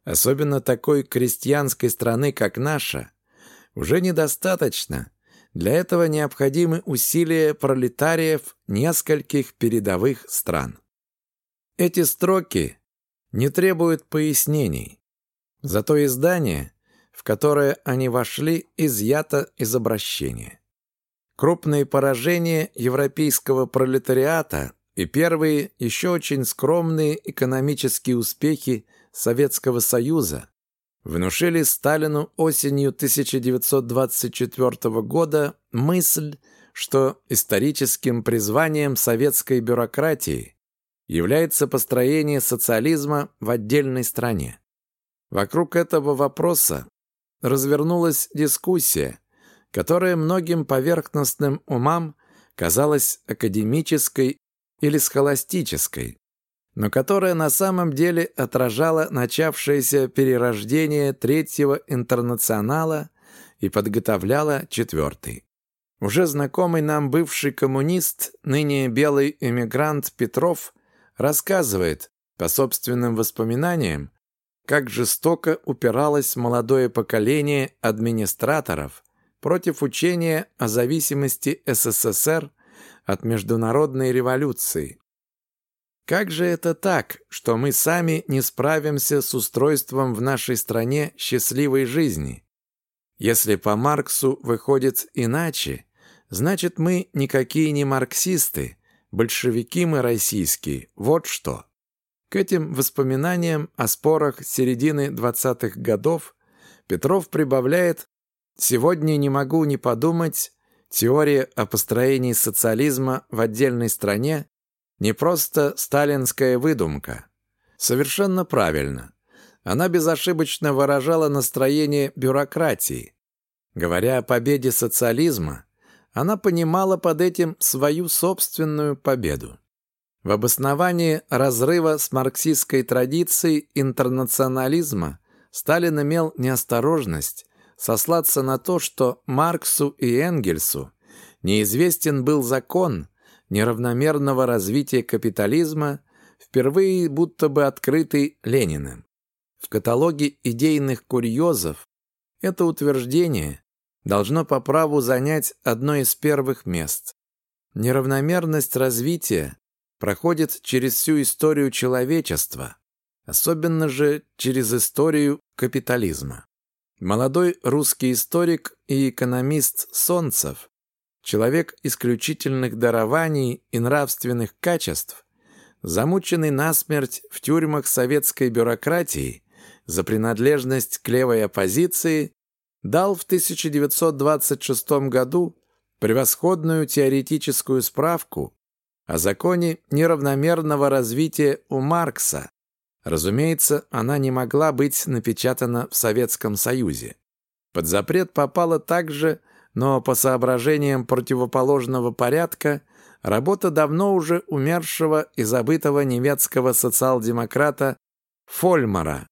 особенно такой крестьянской страны, как наша, уже недостаточно. Для этого необходимы усилия пролетариев нескольких передовых стран. Эти строки не требуют пояснений. Зато издание в которое они вошли, изъято из обращения. Крупные поражения европейского пролетариата и первые, еще очень скромные экономические успехи Советского Союза внушили Сталину осенью 1924 года мысль, что историческим призванием советской бюрократии является построение социализма в отдельной стране. Вокруг этого вопроса развернулась дискуссия, которая многим поверхностным умам казалась академической или схоластической, но которая на самом деле отражала начавшееся перерождение Третьего интернационала и подготовляла Четвертый. Уже знакомый нам бывший коммунист, ныне белый эмигрант Петров, рассказывает, по собственным воспоминаниям, как жестоко упиралось молодое поколение администраторов против учения о зависимости СССР от международной революции. Как же это так, что мы сами не справимся с устройством в нашей стране счастливой жизни? Если по Марксу выходит иначе, значит мы никакие не марксисты, большевики мы российские, вот что. К этим воспоминаниям о спорах середины 20-х годов Петров прибавляет «Сегодня не могу не подумать, теория о построении социализма в отдельной стране не просто сталинская выдумка. Совершенно правильно. Она безошибочно выражала настроение бюрократии. Говоря о победе социализма, она понимала под этим свою собственную победу. В обосновании разрыва с марксистской традицией интернационализма Сталин имел неосторожность сослаться на то, что Марксу и Энгельсу неизвестен был закон неравномерного развития капитализма, впервые будто бы открытый Лениным. В каталоге идейных курьезов это утверждение должно по праву занять одно из первых мест. Неравномерность развития проходит через всю историю человечества, особенно же через историю капитализма. Молодой русский историк и экономист Солнцев, человек исключительных дарований и нравственных качеств, замученный насмерть в тюрьмах советской бюрократии за принадлежность к левой оппозиции, дал в 1926 году превосходную теоретическую справку о законе неравномерного развития у Маркса. Разумеется, она не могла быть напечатана в Советском Союзе. Под запрет попала также, но по соображениям противоположного порядка, работа давно уже умершего и забытого немецкого социал-демократа Фольмара,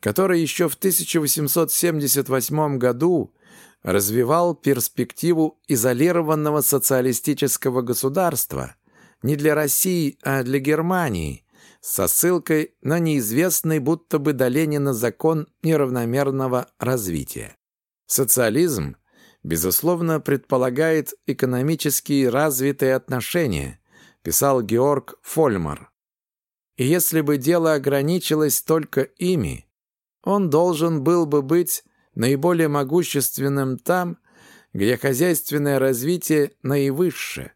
который еще в 1878 году развивал перспективу изолированного социалистического государства не для России, а для Германии, со ссылкой на неизвестный будто бы до Ленина закон неравномерного развития. Социализм, безусловно, предполагает экономически развитые отношения, писал Георг Фольмар. И если бы дело ограничилось только ими, он должен был бы быть наиболее могущественным там, где хозяйственное развитие наивысшее.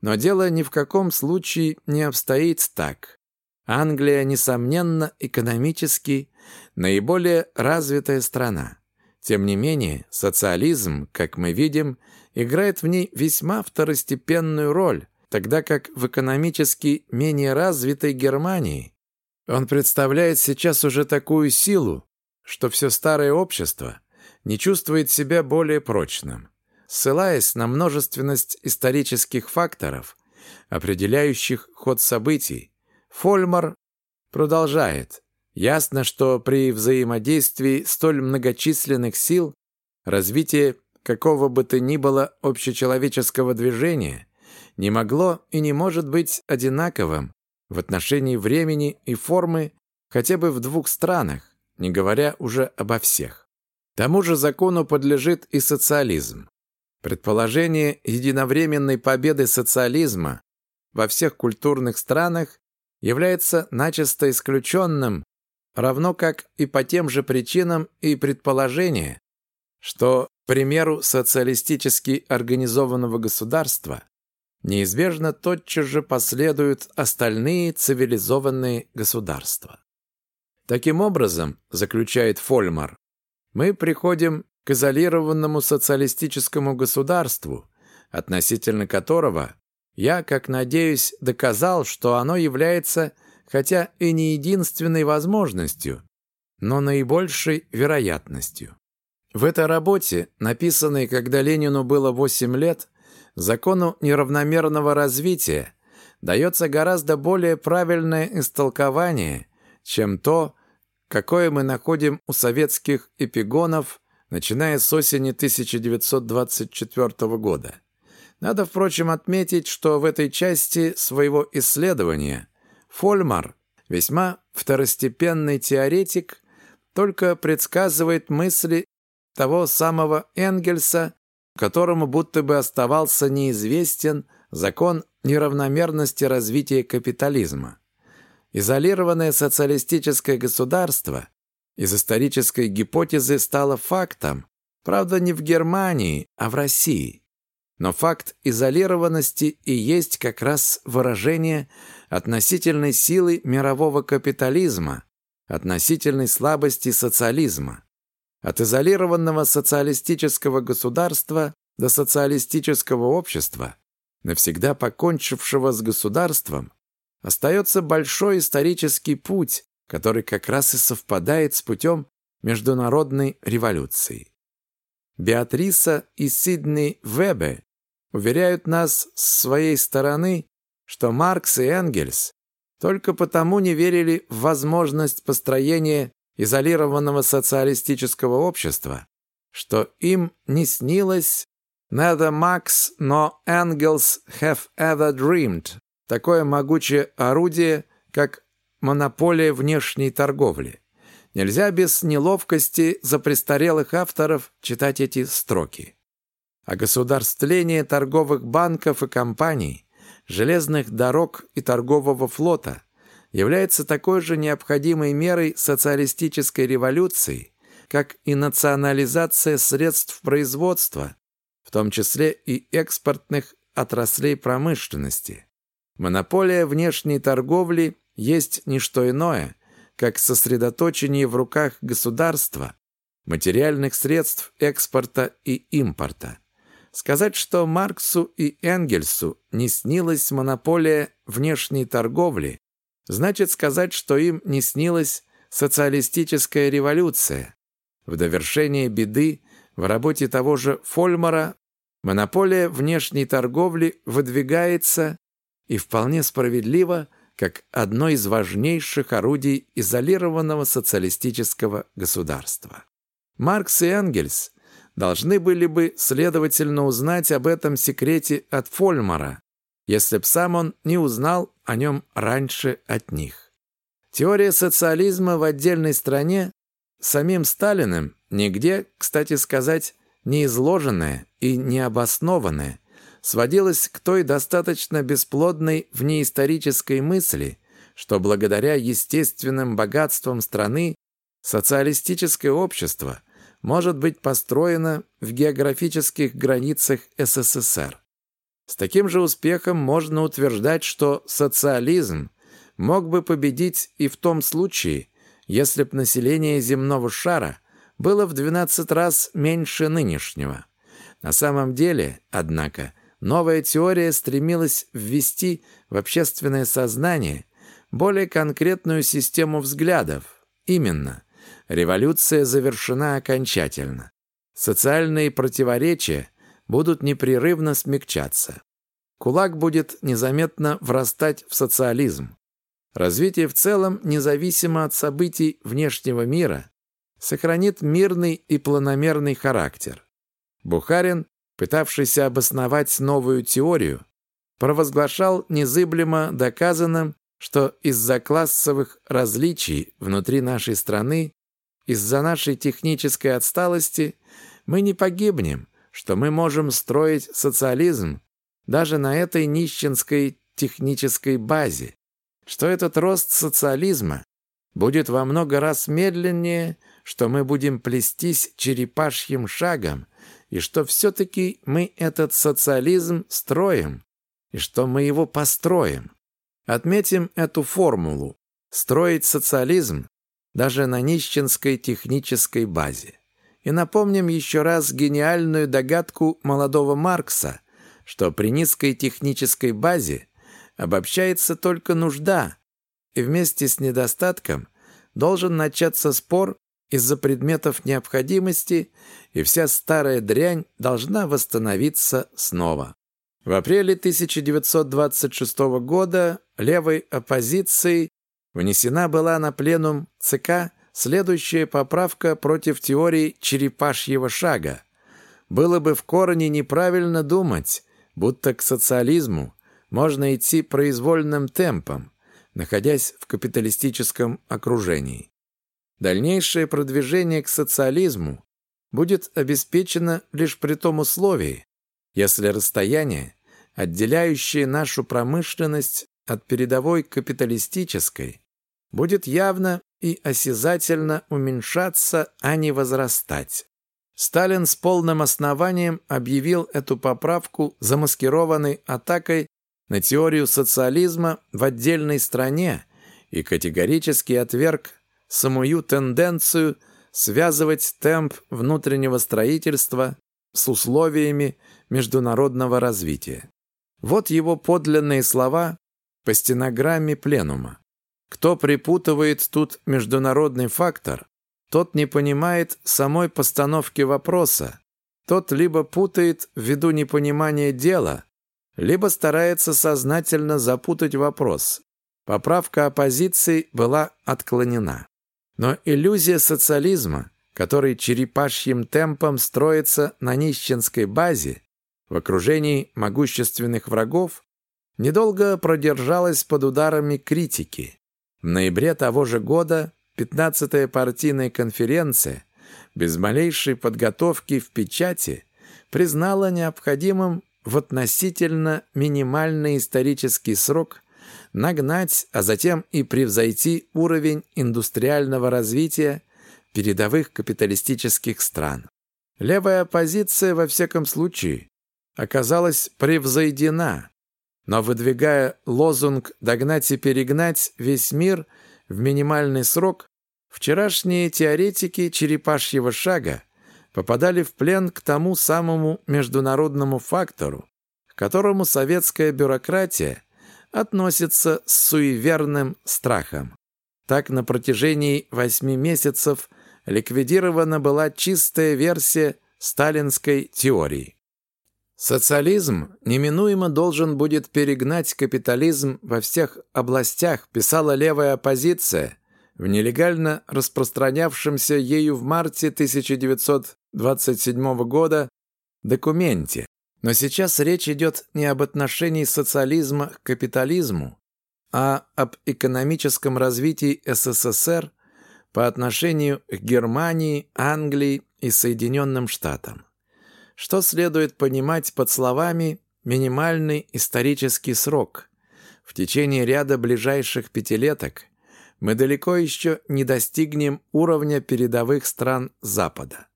Но дело ни в каком случае не обстоит так. Англия, несомненно, экономически наиболее развитая страна. Тем не менее, социализм, как мы видим, играет в ней весьма второстепенную роль, тогда как в экономически менее развитой Германии он представляет сейчас уже такую силу, что все старое общество не чувствует себя более прочным. Ссылаясь на множественность исторических факторов, определяющих ход событий, Фольмар продолжает. Ясно, что при взаимодействии столь многочисленных сил развитие какого бы то ни было общечеловеческого движения не могло и не может быть одинаковым в отношении времени и формы хотя бы в двух странах, не говоря уже обо всех. Тому же закону подлежит и социализм. Предположение единовременной победы социализма во всех культурных странах является начисто исключенным, равно как и по тем же причинам и предположение, что, к примеру, социалистически организованного государства неизбежно тотчас же последуют остальные цивилизованные государства. Таким образом, заключает Фольмар, мы приходим к изолированному социалистическому государству, относительно которого я, как надеюсь, доказал, что оно является, хотя и не единственной возможностью, но наибольшей вероятностью. В этой работе, написанной, когда Ленину было 8 лет, закону неравномерного развития дается гораздо более правильное истолкование, чем то, какое мы находим у советских эпигонов, начиная с осени 1924 года. Надо, впрочем, отметить, что в этой части своего исследования Фольмар, весьма второстепенный теоретик, только предсказывает мысли того самого Энгельса, которому будто бы оставался неизвестен закон неравномерности развития капитализма. Изолированное социалистическое государство из исторической гипотезы стало фактом, правда не в Германии, а в России. Но факт изолированности и есть как раз выражение относительной силы мирового капитализма, относительной слабости социализма. От изолированного социалистического государства до социалистического общества, навсегда покончившего с государством, остается большой исторический путь, который как раз и совпадает с путем международной революции. Беатриса и Сидни Вебе уверяют нас с своей стороны, что Маркс и Энгельс только потому не верили в возможность построения изолированного социалистического общества, что им не снилось «Neither Marx nor Engels have ever dreamed» такое могучее орудие, как монополия внешней торговли. Нельзя без неловкости за престарелых авторов читать эти строки. А государствление торговых банков и компаний, железных дорог и торгового флота является такой же необходимой мерой социалистической революции, как и национализация средств производства, в том числе и экспортных отраслей промышленности. Монополия внешней торговли есть не что иное, как сосредоточение в руках государства материальных средств экспорта и импорта. Сказать, что Марксу и Энгельсу не снилась монополия внешней торговли, значит сказать, что им не снилась социалистическая революция. В довершение беды в работе того же Фольмара монополия внешней торговли выдвигается и вполне справедливо как одно из важнейших орудий изолированного социалистического государства. Маркс и Энгельс должны были бы, следовательно, узнать об этом секрете от Фольмара, если б сам он не узнал о нем раньше от них. Теория социализма в отдельной стране самим Сталиным нигде, кстати сказать, не изложенная и необоснованная, сводилась к той достаточно бесплодной внеисторической мысли, что благодаря естественным богатствам страны социалистическое общество может быть построено в географических границах СССР. С таким же успехом можно утверждать, что социализм мог бы победить и в том случае, если б население земного шара было в 12 раз меньше нынешнего. На самом деле, однако, новая теория стремилась ввести в общественное сознание более конкретную систему взглядов. Именно, революция завершена окончательно. Социальные противоречия будут непрерывно смягчаться. Кулак будет незаметно врастать в социализм. Развитие в целом, независимо от событий внешнего мира, сохранит мирный и планомерный характер. Бухарин, пытавшийся обосновать новую теорию, провозглашал незыблемо доказанным, что из-за классовых различий внутри нашей страны, из-за нашей технической отсталости мы не погибнем, что мы можем строить социализм даже на этой нищенской технической базе, что этот рост социализма будет во много раз медленнее, что мы будем плестись черепашьим шагом, и что все-таки мы этот социализм строим, и что мы его построим. Отметим эту формулу – строить социализм даже на нищенской технической базе. И напомним еще раз гениальную догадку молодого Маркса, что при низкой технической базе обобщается только нужда, и вместе с недостатком должен начаться спор из-за предметов необходимости, и вся старая дрянь должна восстановиться снова. В апреле 1926 года левой оппозицией внесена была на пленум ЦК следующая поправка против теории черепашьего шага. Было бы в корне неправильно думать, будто к социализму можно идти произвольным темпом, находясь в капиталистическом окружении. Дальнейшее продвижение к социализму будет обеспечено лишь при том условии, если расстояние, отделяющее нашу промышленность от передовой капиталистической, будет явно и осязательно уменьшаться, а не возрастать. Сталин с полным основанием объявил эту поправку замаскированной атакой на теорию социализма в отдельной стране и категорически отверг самую тенденцию связывать темп внутреннего строительства с условиями международного развития. Вот его подлинные слова по стенограмме пленума. Кто припутывает тут международный фактор, тот не понимает самой постановки вопроса. Тот либо путает ввиду непонимания дела, либо старается сознательно запутать вопрос. Поправка оппозиции была отклонена. Но иллюзия социализма, который черепашьим темпом строится на нищенской базе, в окружении могущественных врагов, недолго продержалась под ударами критики. В ноябре того же года 15-я партийная конференция без малейшей подготовки в печати признала необходимым в относительно минимальный исторический срок нагнать, а затем и превзойти уровень индустриального развития передовых капиталистических стран. Левая оппозиция, во всяком случае, оказалась превзойдена, но выдвигая лозунг «догнать и перегнать весь мир» в минимальный срок, вчерашние теоретики черепашьего шага попадали в плен к тому самому международному фактору, которому советская бюрократия относится с суеверным страхом. Так на протяжении восьми месяцев ликвидирована была чистая версия сталинской теории. Социализм неминуемо должен будет перегнать капитализм во всех областях, писала левая оппозиция, в нелегально распространявшемся ею в марте 1927 года документе. Но сейчас речь идет не об отношении социализма к капитализму, а об экономическом развитии СССР по отношению к Германии, Англии и Соединенным Штатам. Что следует понимать под словами «минимальный исторический срок»? В течение ряда ближайших пятилеток мы далеко еще не достигнем уровня передовых стран Запада.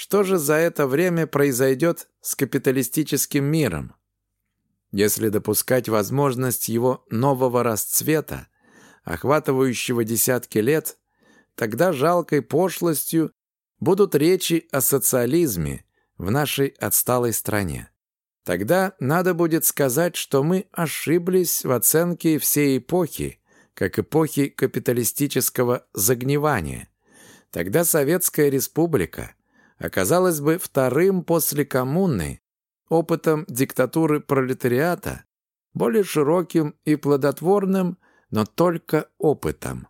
Что же за это время произойдет с капиталистическим миром? Если допускать возможность его нового расцвета, охватывающего десятки лет, тогда жалкой пошлостью будут речи о социализме в нашей отсталой стране. Тогда надо будет сказать, что мы ошиблись в оценке всей эпохи, как эпохи капиталистического загнивания. Тогда Советская Республика оказалась бы вторым после коммуны опытом диктатуры пролетариата, более широким и плодотворным, но только опытом.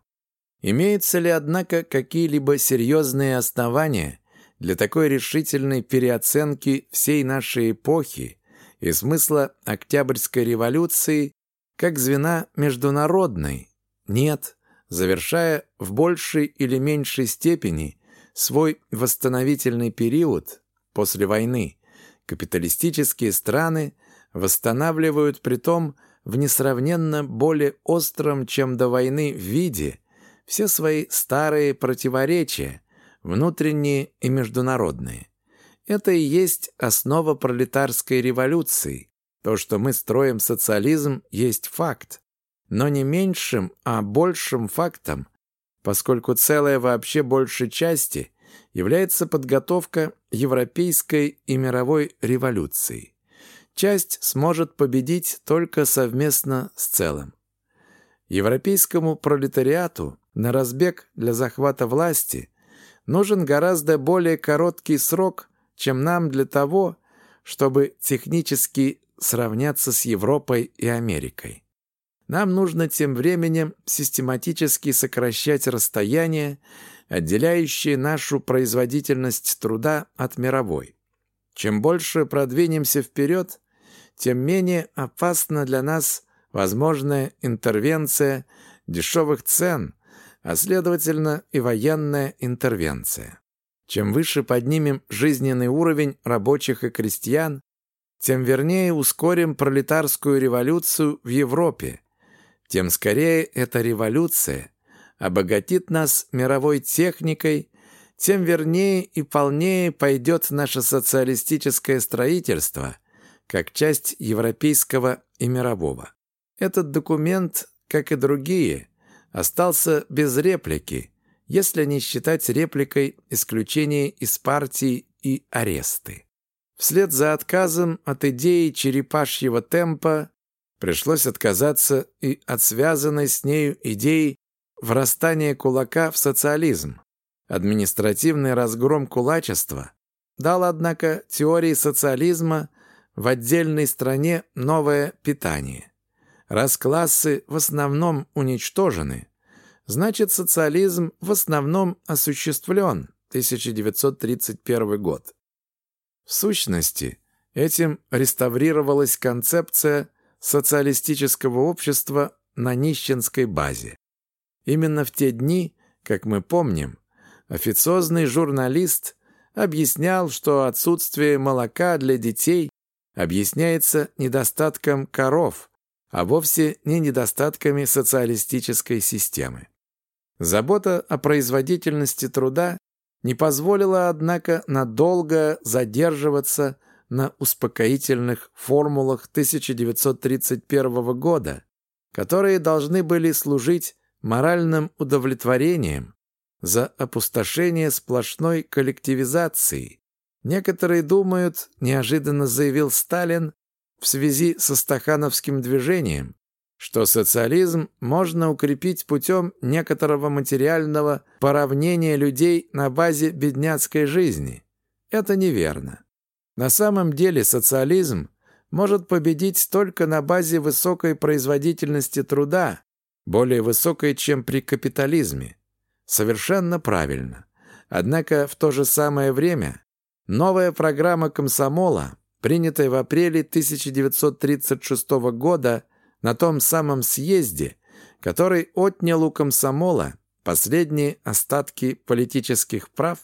Имеются ли, однако, какие-либо серьезные основания для такой решительной переоценки всей нашей эпохи и смысла Октябрьской революции как звена международной? Нет, завершая в большей или меньшей степени свой восстановительный период после войны, капиталистические страны восстанавливают притом в несравненно более остром, чем до войны, виде – все свои старые противоречия, внутренние и международные. Это и есть основа пролетарской революции. То, что мы строим социализм, есть факт. Но не меньшим, а большим фактом, поскольку целое вообще большей части является подготовка европейской и мировой революции. Часть сможет победить только совместно с целым. Европейскому пролетариату на разбег для захвата власти нужен гораздо более короткий срок, чем нам для того, чтобы технически сравняться с Европой и Америкой. Нам нужно тем временем систематически сокращать расстояние, отделяющее нашу производительность труда от мировой. Чем больше продвинемся вперед, тем менее опасна для нас возможная интервенция дешевых цен а следовательно и военная интервенция. Чем выше поднимем жизненный уровень рабочих и крестьян, тем вернее ускорим пролетарскую революцию в Европе, тем скорее эта революция обогатит нас мировой техникой, тем вернее и полнее пойдет наше социалистическое строительство как часть европейского и мирового. Этот документ, как и другие, остался без реплики, если не считать репликой исключение из партии и аресты. Вслед за отказом от идеи черепашьего темпа пришлось отказаться и от связанной с нею идеи врастания кулака в социализм. Административный разгром кулачества дал, однако, теории социализма в отдельной стране новое питание. Раз классы в основном уничтожены, значит социализм в основном осуществлен. 1931 год. В сущности, этим реставрировалась концепция социалистического общества на нищенской базе. Именно в те дни, как мы помним, официозный журналист объяснял, что отсутствие молока для детей объясняется недостатком коров, а вовсе не недостатками социалистической системы. Забота о производительности труда не позволила, однако, надолго задерживаться на успокоительных формулах 1931 года, которые должны были служить моральным удовлетворением за опустошение сплошной коллективизации. Некоторые думают, неожиданно заявил Сталин, в связи со стахановским движением, что социализм можно укрепить путем некоторого материального поравнения людей на базе бедняцкой жизни. Это неверно. На самом деле социализм может победить только на базе высокой производительности труда, более высокой, чем при капитализме. Совершенно правильно. Однако в то же самое время новая программа комсомола, принятая в апреле 1936 года на том самом съезде, который отнял у комсомола последние остатки политических прав,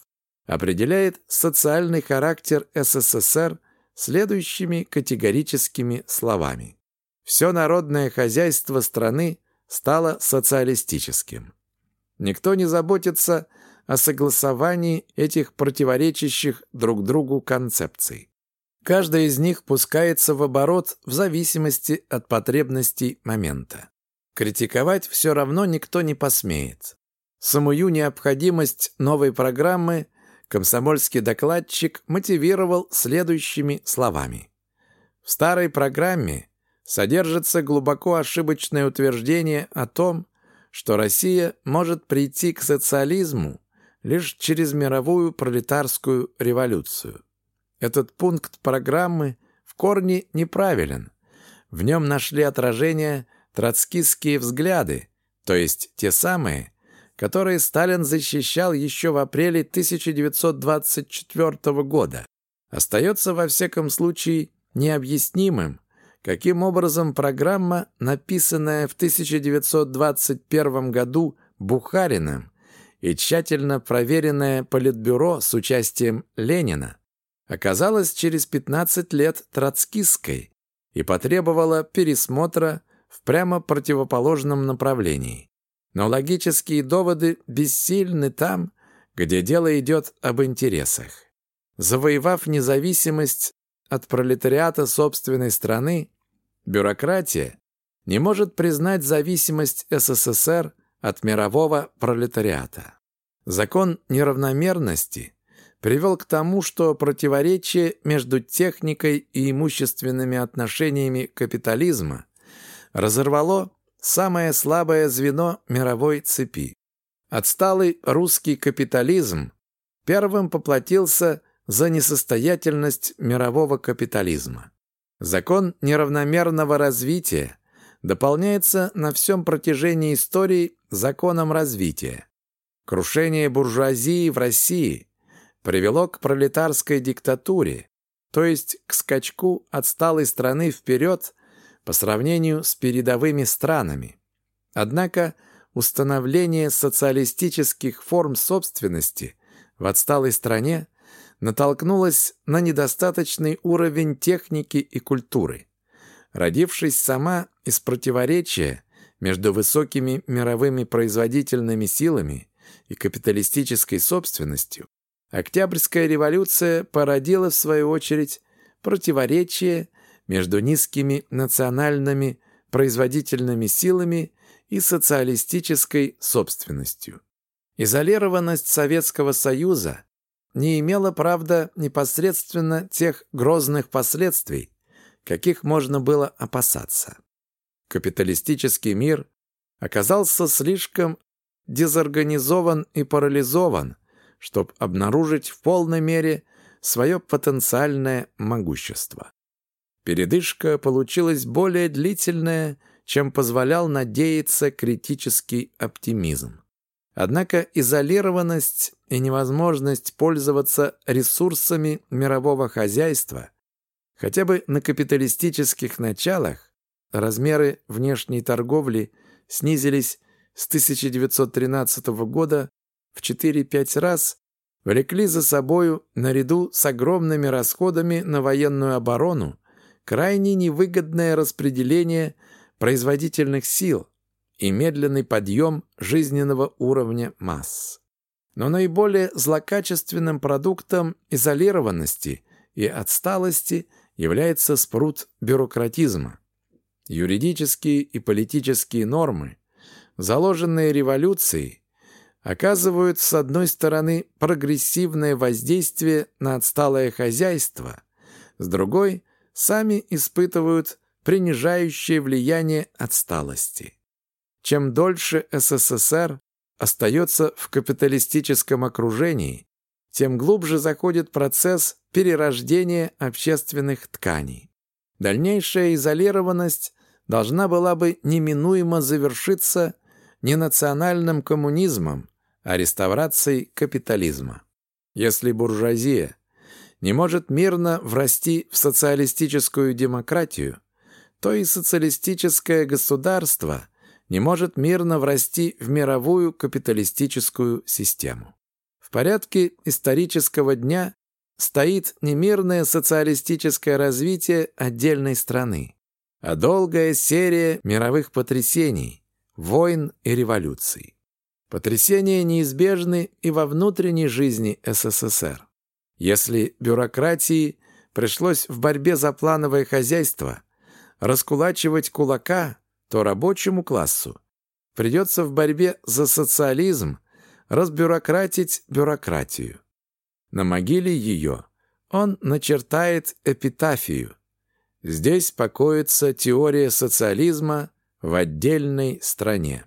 определяет социальный характер СССР следующими категорическими словами. Все народное хозяйство страны стало социалистическим. Никто не заботится о согласовании этих противоречащих друг другу концепций. Каждая из них пускается в оборот в зависимости от потребностей момента. Критиковать все равно никто не посмеет. Самую необходимость новой программы комсомольский докладчик мотивировал следующими словами. В старой программе содержится глубоко ошибочное утверждение о том, что Россия может прийти к социализму лишь через мировую пролетарскую революцию. Этот пункт программы в корне неправилен. В нем нашли отражение троцкистские взгляды, то есть те самые, которые Сталин защищал еще в апреле 1924 года. Остается во всяком случае необъяснимым, каким образом программа, написанная в 1921 году Бухариным и тщательно проверенная Политбюро с участием Ленина, оказалась через 15 лет троцкистской и потребовала пересмотра в прямо противоположном направлении. Но логические доводы бессильны там, где дело идет об интересах. Завоевав независимость от пролетариата собственной страны, бюрократия не может признать зависимость СССР от мирового пролетариата. Закон неравномерности привел к тому, что противоречие между техникой и имущественными отношениями капитализма разорвало самое слабое звено мировой цепи. Отсталый русский капитализм первым поплатился за несостоятельность мирового капитализма. Закон неравномерного развития дополняется на всем протяжении истории законом развития. Крушение буржуазии в России привело к пролетарской диктатуре, то есть к скачку отсталой страны вперед по сравнению с передовыми странами. Однако установление социалистических форм собственности в отсталой стране натолкнулось на недостаточный уровень техники и культуры. Родившись сама из противоречия между высокими мировыми производительными силами и капиталистической собственностью, Октябрьская революция породила, в свою очередь, противоречие между низкими национальными производительными силами и социалистической собственностью. Изолированность Советского Союза не имела, правда, непосредственно тех грозных последствий, каких можно было опасаться. Капиталистический мир оказался слишком дезорганизован и парализован, чтобы обнаружить в полной мере свое потенциальное могущество. Передышка получилась более длительная, чем позволял надеяться критический оптимизм. Однако изолированность и невозможность пользоваться ресурсами мирового хозяйства хотя бы на капиталистических началах размеры внешней торговли снизились с 1913 года в 4-5 раз, влекли за собою, наряду с огромными расходами на военную оборону, крайне невыгодное распределение производительных сил и медленный подъем жизненного уровня масс. Но наиболее злокачественным продуктом изолированности и отсталости является спрут бюрократизма. Юридические и политические нормы, заложенные революцией, оказывают, с одной стороны, прогрессивное воздействие на отсталое хозяйство, с другой – сами испытывают принижающее влияние отсталости. Чем дольше СССР остается в капиталистическом окружении, тем глубже заходит процесс перерождения общественных тканей. Дальнейшая изолированность должна была бы неминуемо завершиться не национальным коммунизмом, а реставрацией капитализма. Если буржуазия не может мирно врасти в социалистическую демократию, то и социалистическое государство не может мирно врасти в мировую капиталистическую систему. В порядке исторического дня стоит не мирное социалистическое развитие отдельной страны, а долгая серия мировых потрясений, войн и революций. Потрясения неизбежны и во внутренней жизни СССР. Если бюрократии пришлось в борьбе за плановое хозяйство раскулачивать кулака, то рабочему классу придется в борьбе за социализм разбюрократить бюрократию. На могиле ее он начертает эпитафию. Здесь покоится теория социализма в отдельной стране.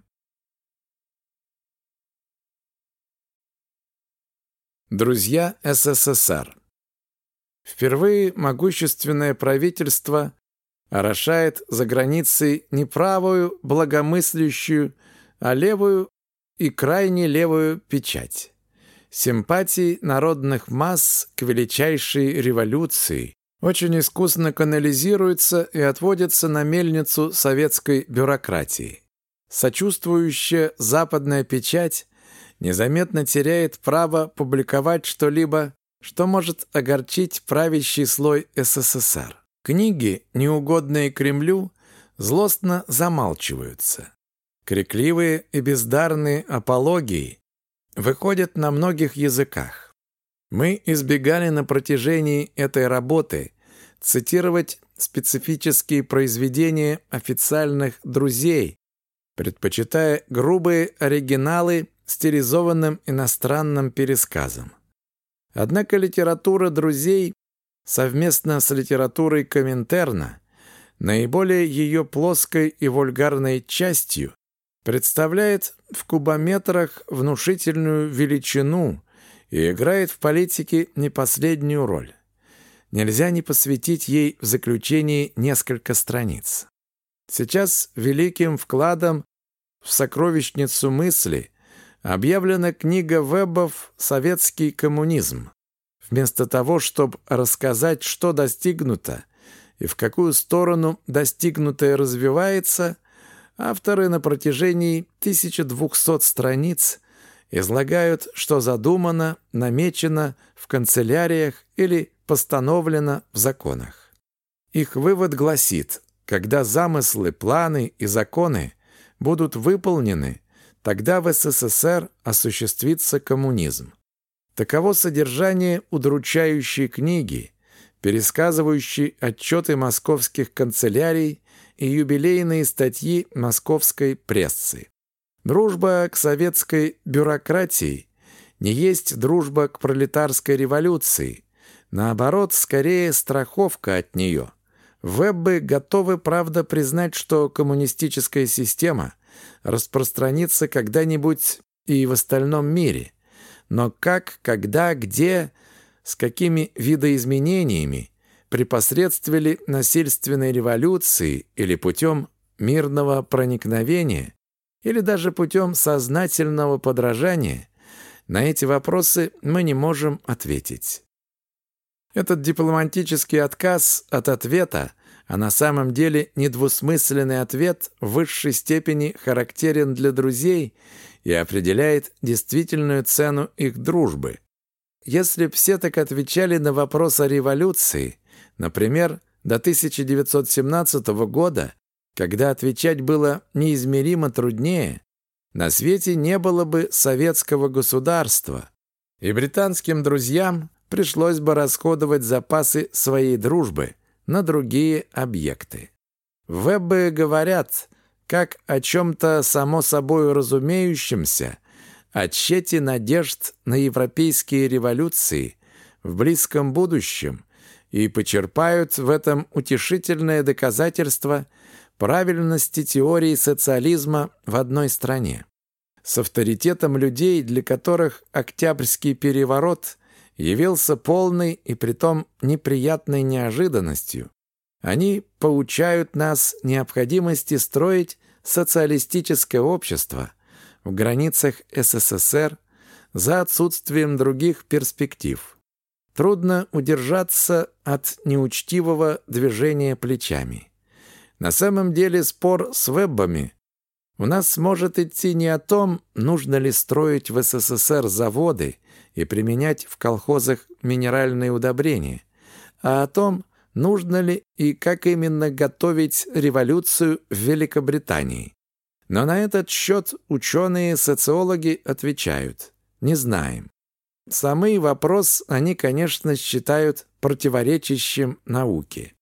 Друзья СССР Впервые могущественное правительство орошает за границей не правую, благомыслящую, а левую и крайне левую печать. Симпатии народных масс к величайшей революции очень искусно канализируются и отводятся на мельницу советской бюрократии. Сочувствующая западная печать незаметно теряет право публиковать что-либо, что может огорчить правящий слой СССР. Книги, неугодные Кремлю, злостно замалчиваются. Крикливые и бездарные апологии выходят на многих языках. Мы избегали на протяжении этой работы цитировать специфические произведения официальных друзей, предпочитая грубые оригиналы стилизованным иностранным пересказом. Однако литература друзей совместно с литературой Коминтерна наиболее ее плоской и вульгарной частью представляет в кубометрах внушительную величину и играет в политике не последнюю роль. Нельзя не посвятить ей в заключении несколько страниц. Сейчас великим вкладом в сокровищницу мысли объявлена книга Вебов «Советский коммунизм». Вместо того, чтобы рассказать, что достигнуто и в какую сторону достигнутое развивается – Авторы на протяжении 1200 страниц излагают, что задумано, намечено в канцеляриях или постановлено в законах. Их вывод гласит, когда замыслы, планы и законы будут выполнены, тогда в СССР осуществится коммунизм. Таково содержание удручающей книги, пересказывающей отчеты московских канцелярий и юбилейные статьи московской прессы. Дружба к советской бюрократии не есть дружба к пролетарской революции. Наоборот, скорее страховка от нее. Веббы готовы, правда, признать, что коммунистическая система распространится когда-нибудь и в остальном мире. Но как, когда, где, с какими видоизменениями при посредстве ли насильственной революции или путем мирного проникновения, или даже путем сознательного подражания, на эти вопросы мы не можем ответить. Этот дипломатический отказ от ответа, а на самом деле недвусмысленный ответ в высшей степени характерен для друзей и определяет действительную цену их дружбы. Если б все так отвечали на вопрос о революции – Например, до 1917 года, когда отвечать было неизмеримо труднее, на свете не было бы советского государства, и британским друзьям пришлось бы расходовать запасы своей дружбы на другие объекты. Веббы говорят, как о чем-то само собой разумеющемся, о тщете надежд на европейские революции в близком будущем, и почерпают в этом утешительное доказательство правильности теории социализма в одной стране. С авторитетом людей, для которых Октябрьский переворот явился полной и притом неприятной неожиданностью, Они поучают нас необходимости строить социалистическое общество в границах СССР за отсутствием других перспектив. Трудно удержаться от неучтивого движения плечами. На самом деле спор с веббами у нас может идти не о том, нужно ли строить в СССР заводы и применять в колхозах минеральные удобрения, а о том, нужно ли и как именно готовить революцию в Великобритании. Но на этот счет ученые-социологи отвечают «не знаем». Самый вопрос они, конечно, считают противоречащим науке.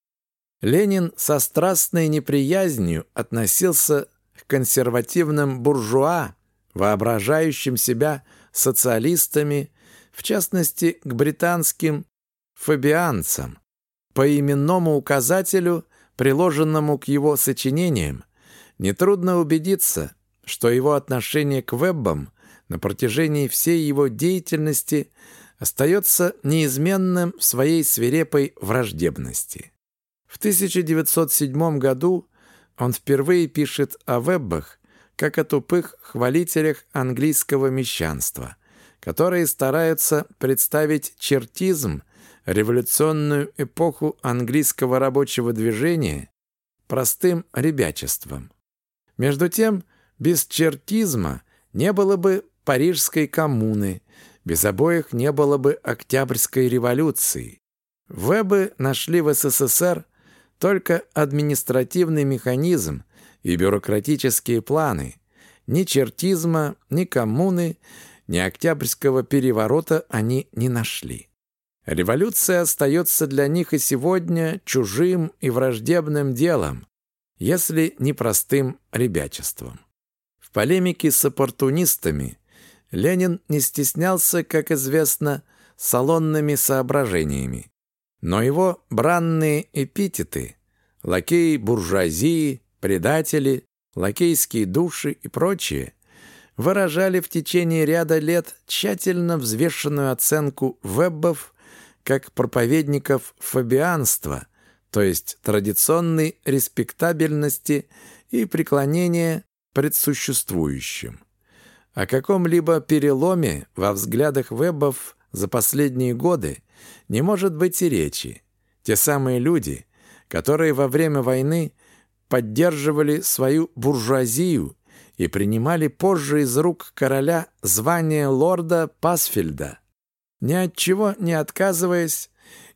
Ленин со страстной неприязнью относился консервативным буржуа, воображающим себя социалистами, в частности, к британским фабианцам. По именному указателю, приложенному к его сочинениям, нетрудно убедиться, что его отношение к веббам на протяжении всей его деятельности остается неизменным в своей свирепой враждебности. В 1907 году он впервые пишет о веббах как о тупых хвалителях английского мещанства, которые стараются представить чертизм, революционную эпоху английского рабочего движения, простым ребячеством. Между тем, без чертизма не было бы Парижской коммуны, без обоих не было бы Октябрьской революции. Вебы нашли в СССР только административный механизм и бюрократические планы. Ни чертизма, ни коммуны, ни Октябрьского переворота они не нашли. Революция остается для них и сегодня чужим и враждебным делом, если не простым ребячеством. В полемике с оппортунистами Ленин не стеснялся, как известно, салонными соображениями. Но его бранные эпитеты – лакеи буржуазии, предатели, лакейские души и прочее – выражали в течение ряда лет тщательно взвешенную оценку веббов как проповедников фабианства, то есть традиционной респектабельности и преклонения предсуществующим. О каком-либо переломе во взглядах веббов за последние годы не может быть и речи. Те самые люди, которые во время войны поддерживали свою буржуазию и принимали позже из рук короля звание лорда Пасфельда, ни от чего не отказываясь,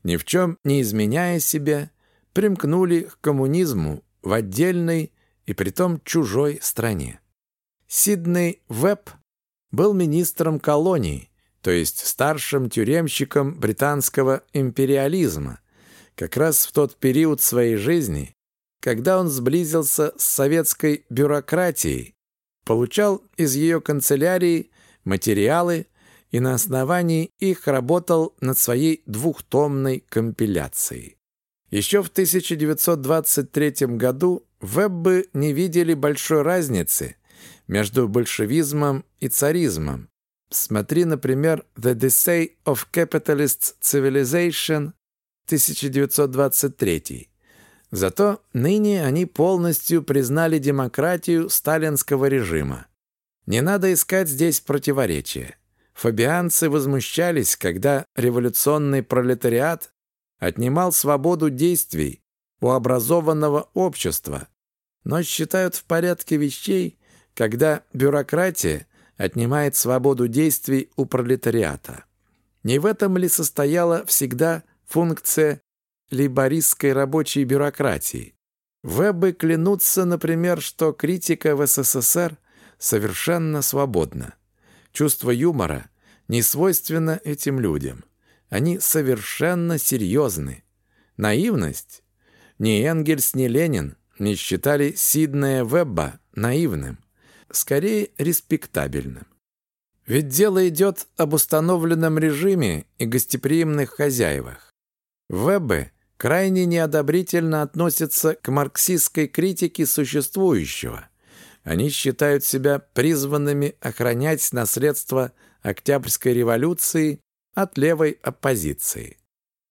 ни в чем не изменяя себе, примкнули к коммунизму в отдельной и притом чужой стране. Сидней Веб был министром колонии, то есть старшим тюремщиком британского империализма, как раз в тот период своей жизни, когда он сблизился с советской бюрократией, получал из ее канцелярии материалы и на основании их работал над своей двухтомной компиляцией. Еще в 1923 году Веббы не видели большой разницы между большевизмом и царизмом, Смотри, например, The Decay of Capitalist Civilization 1923. Зато ныне они полностью признали демократию сталинского режима. Не надо искать здесь противоречия. Фабианцы возмущались, когда революционный пролетариат отнимал свободу действий у образованного общества, но считают в порядке вещей, когда бюрократия отнимает свободу действий у пролетариата. Не в этом ли состояла всегда функция лейбористской рабочей бюрократии? Вебы клянутся, например, что критика в СССР совершенно свободна. Чувство юмора не свойственно этим людям. Они совершенно серьезны. Наивность? Ни Энгельс, ни Ленин не считали Сиднея Вебба наивным скорее респектабельным. Ведь дело идет об установленном режиме и гостеприимных хозяевах. Веббы крайне неодобрительно относятся к марксистской критике существующего. Они считают себя призванными охранять наследство Октябрьской революции от левой оппозиции.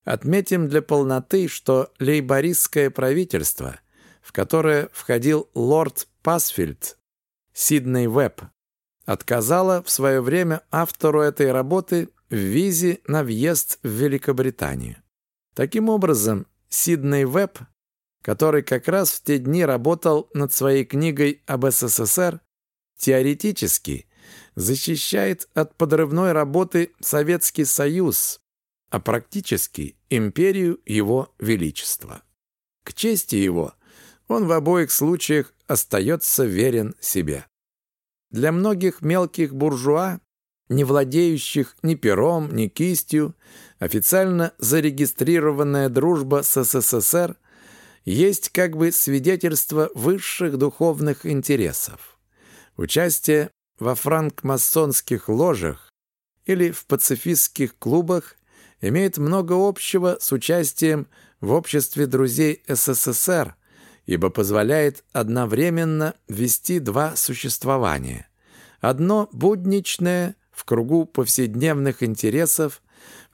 Отметим для полноты, что лейбористское правительство, в которое входил лорд Пасфильд, Сидней Веб, отказало в свое время автору этой работы в визе на въезд в Великобританию. Таким образом, Сидней Веб, который как раз в те дни работал над своей книгой об СССР, теоретически защищает от подрывной работы Советский Союз, а практически империю Его Величества. К чести его, он в обоих случаях остается верен себе. Для многих мелких буржуа, не владеющих ни пером, ни кистью, официально зарегистрированная дружба с СССР есть как бы свидетельство высших духовных интересов. Участие во франкмасонских ложах или в пацифистских клубах имеет много общего с участием в обществе друзей СССР, ибо позволяет одновременно вести два существования. Одно будничное в кругу повседневных интересов,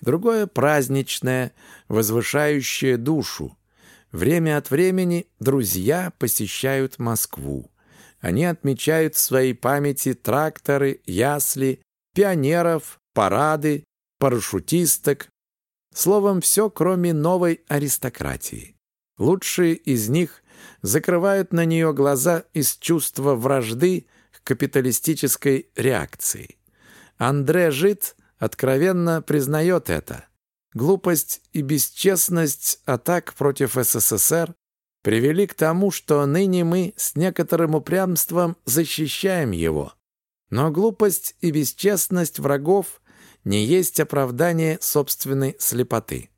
другое праздничное, возвышающее душу. Время от времени друзья посещают Москву. Они отмечают в своей памяти тракторы, ясли, пионеров, парады, парашютисток, Словом, все, кроме новой аристократии. Лучшие из них закрывают на нее глаза из чувства вражды к капиталистической реакции. Андре Жит откровенно признает это. Глупость и бесчестность атак против СССР привели к тому, что ныне мы с некоторым упрямством защищаем его. Но глупость и бесчестность врагов не есть оправдание собственной слепоты.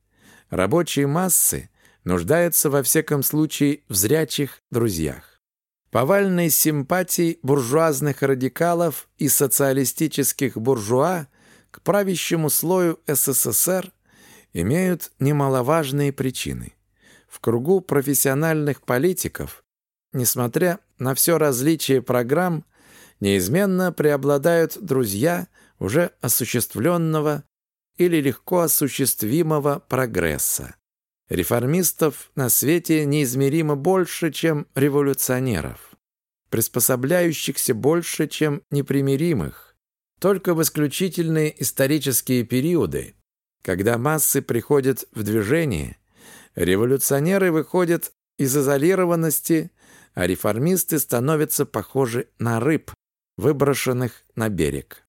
Рабочие массы нуждаются во всяком случае в зрячих друзьях. Повальной симпатии буржуазных радикалов и социалистических буржуа к правящему слою СССР имеют немаловажные причины. В кругу профессиональных политиков, несмотря на все различие программ, неизменно преобладают друзья – уже осуществленного или легко осуществимого прогресса. Реформистов на свете неизмеримо больше, чем революционеров, приспособляющихся больше, чем непримиримых. Только в исключительные исторические периоды, когда массы приходят в движение, революционеры выходят из изолированности, а реформисты становятся похожи на рыб, выброшенных на берег.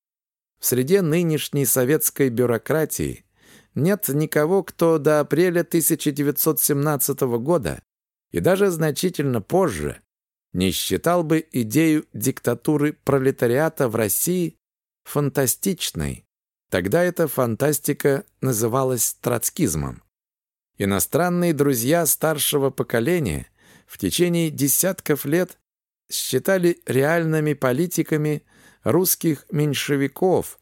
В среде нынешней советской бюрократии нет никого, кто до апреля 1917 года и даже значительно позже не считал бы идею диктатуры пролетариата в России фантастичной. Тогда эта фантастика называлась троцкизмом. Иностранные друзья старшего поколения в течение десятков лет считали реальными политиками – русских меньшевиков,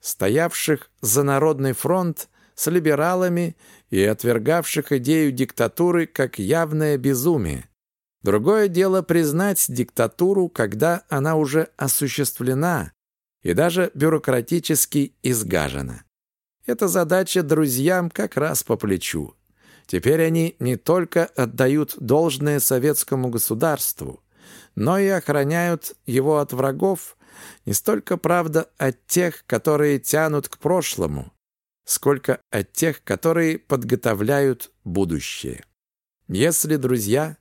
стоявших за Народный фронт с либералами и отвергавших идею диктатуры как явное безумие. Другое дело признать диктатуру, когда она уже осуществлена и даже бюрократически изгажена. Эта задача друзьям как раз по плечу. Теперь они не только отдают должное советскому государству, но и охраняют его от врагов, не столько, правда, от тех, которые тянут к прошлому, сколько от тех, которые подготовляют будущее. Если друзья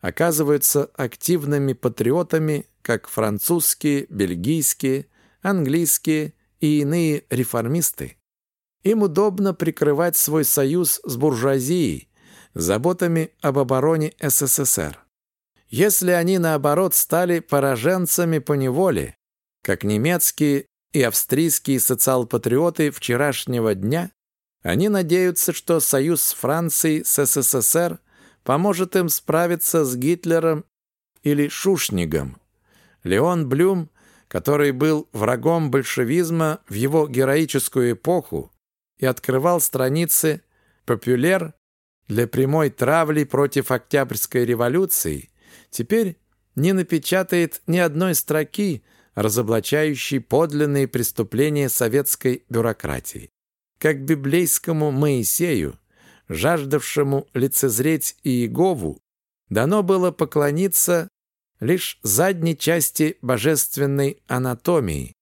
оказываются активными патриотами, как французские, бельгийские, английские и иные реформисты, им удобно прикрывать свой союз с буржуазией заботами об обороне СССР. Если они, наоборот, стали пораженцами по неволе, как немецкие и австрийские социал-патриоты вчерашнего дня, они надеются, что союз с Францией, с СССР поможет им справиться с Гитлером или Шушнигом. Леон Блюм, который был врагом большевизма в его героическую эпоху и открывал страницы «Попюлер» для прямой травли против Октябрьской революции, теперь не напечатает ни одной строки, разоблачающей подлинные преступления советской бюрократии. Как библейскому Моисею, жаждавшему лицезреть Иегову, дано было поклониться лишь задней части божественной анатомии.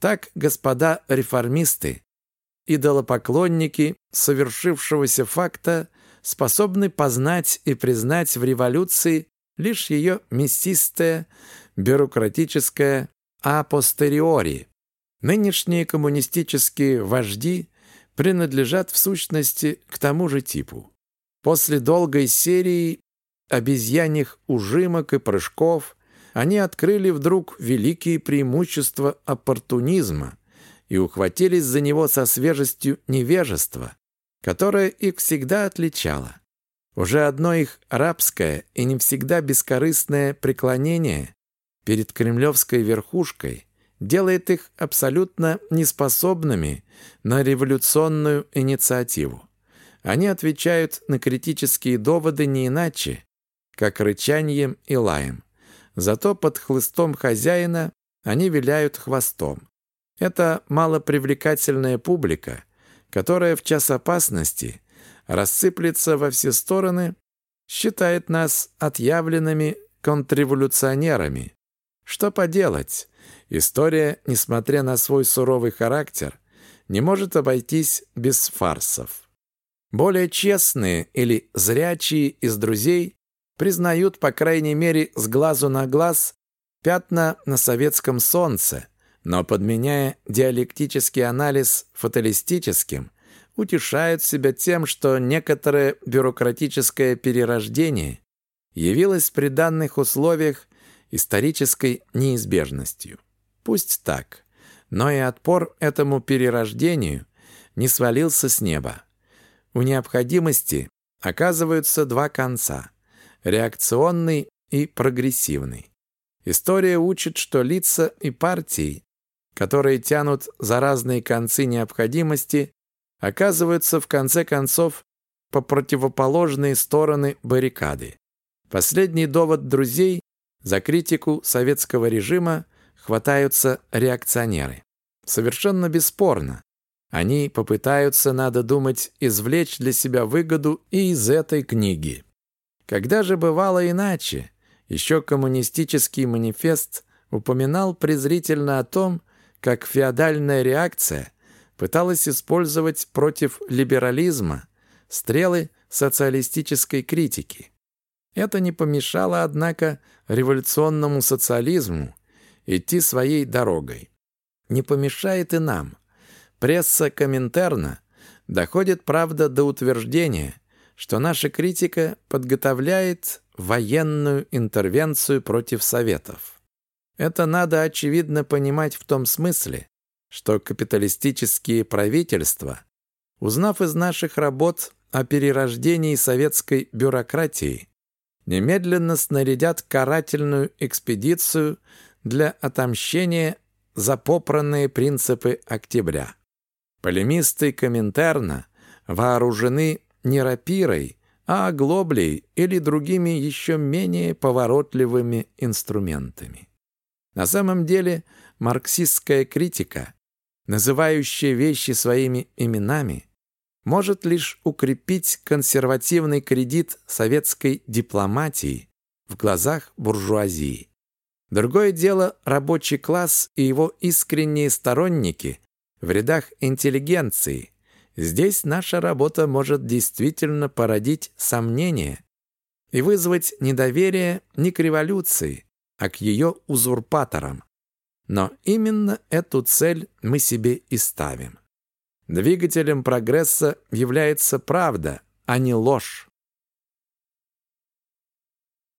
Так, господа реформисты, идолопоклонники совершившегося факта способны познать и признать в революции лишь ее мясистое, бюрократическое апостериори. Нынешние коммунистические вожди принадлежат в сущности к тому же типу. После долгой серии обезьяньих ужимок и прыжков они открыли вдруг великие преимущества оппортунизма и ухватились за него со свежестью невежества, которое их всегда отличало. Уже одно их рабское и не всегда бескорыстное преклонение перед кремлевской верхушкой делает их абсолютно неспособными на революционную инициативу. Они отвечают на критические доводы не иначе, как рычанием и лаем. Зато под хлыстом хозяина они виляют хвостом. Это малопривлекательная публика, которая в час опасности рассыплется во все стороны, считает нас отъявленными контрреволюционерами. Что поделать? История, несмотря на свой суровый характер, не может обойтись без фарсов. Более честные или зрячие из друзей признают, по крайней мере, с глазу на глаз пятна на советском солнце, но подменяя диалектический анализ фаталистическим, утешают себя тем, что некоторое бюрократическое перерождение явилось при данных условиях исторической неизбежностью. Пусть так, но и отпор этому перерождению не свалился с неба. У необходимости оказываются два конца – реакционный и прогрессивный. История учит, что лица и партии, которые тянут за разные концы необходимости, оказываются в конце концов по противоположные стороны баррикады. Последний довод друзей за критику советского режима хватаются реакционеры. Совершенно бесспорно. Они попытаются, надо думать, извлечь для себя выгоду и из этой книги. Когда же бывало иначе, еще коммунистический манифест упоминал презрительно о том, как феодальная реакция пыталась использовать против либерализма стрелы социалистической критики. Это не помешало, однако, революционному социализму идти своей дорогой. Не помешает и нам. Пресса Коминтерна доходит, правда, до утверждения, что наша критика подготовляет военную интервенцию против Советов. Это надо, очевидно, понимать в том смысле, что капиталистические правительства, узнав из наших работ о перерождении советской бюрократии, немедленно снарядят карательную экспедицию для отомщения за попранные принципы октября. Полемисты Коминтерна вооружены не рапирой, а оглоблей или другими еще менее поворотливыми инструментами. На самом деле марксистская критика, называющая вещи своими именами, может лишь укрепить консервативный кредит советской дипломатии в глазах буржуазии. Другое дело рабочий класс и его искренние сторонники в рядах интеллигенции. Здесь наша работа может действительно породить сомнения и вызвать недоверие не к революции, а к ее узурпаторам. Но именно эту цель мы себе и ставим. Двигателем прогресса является правда, а не ложь.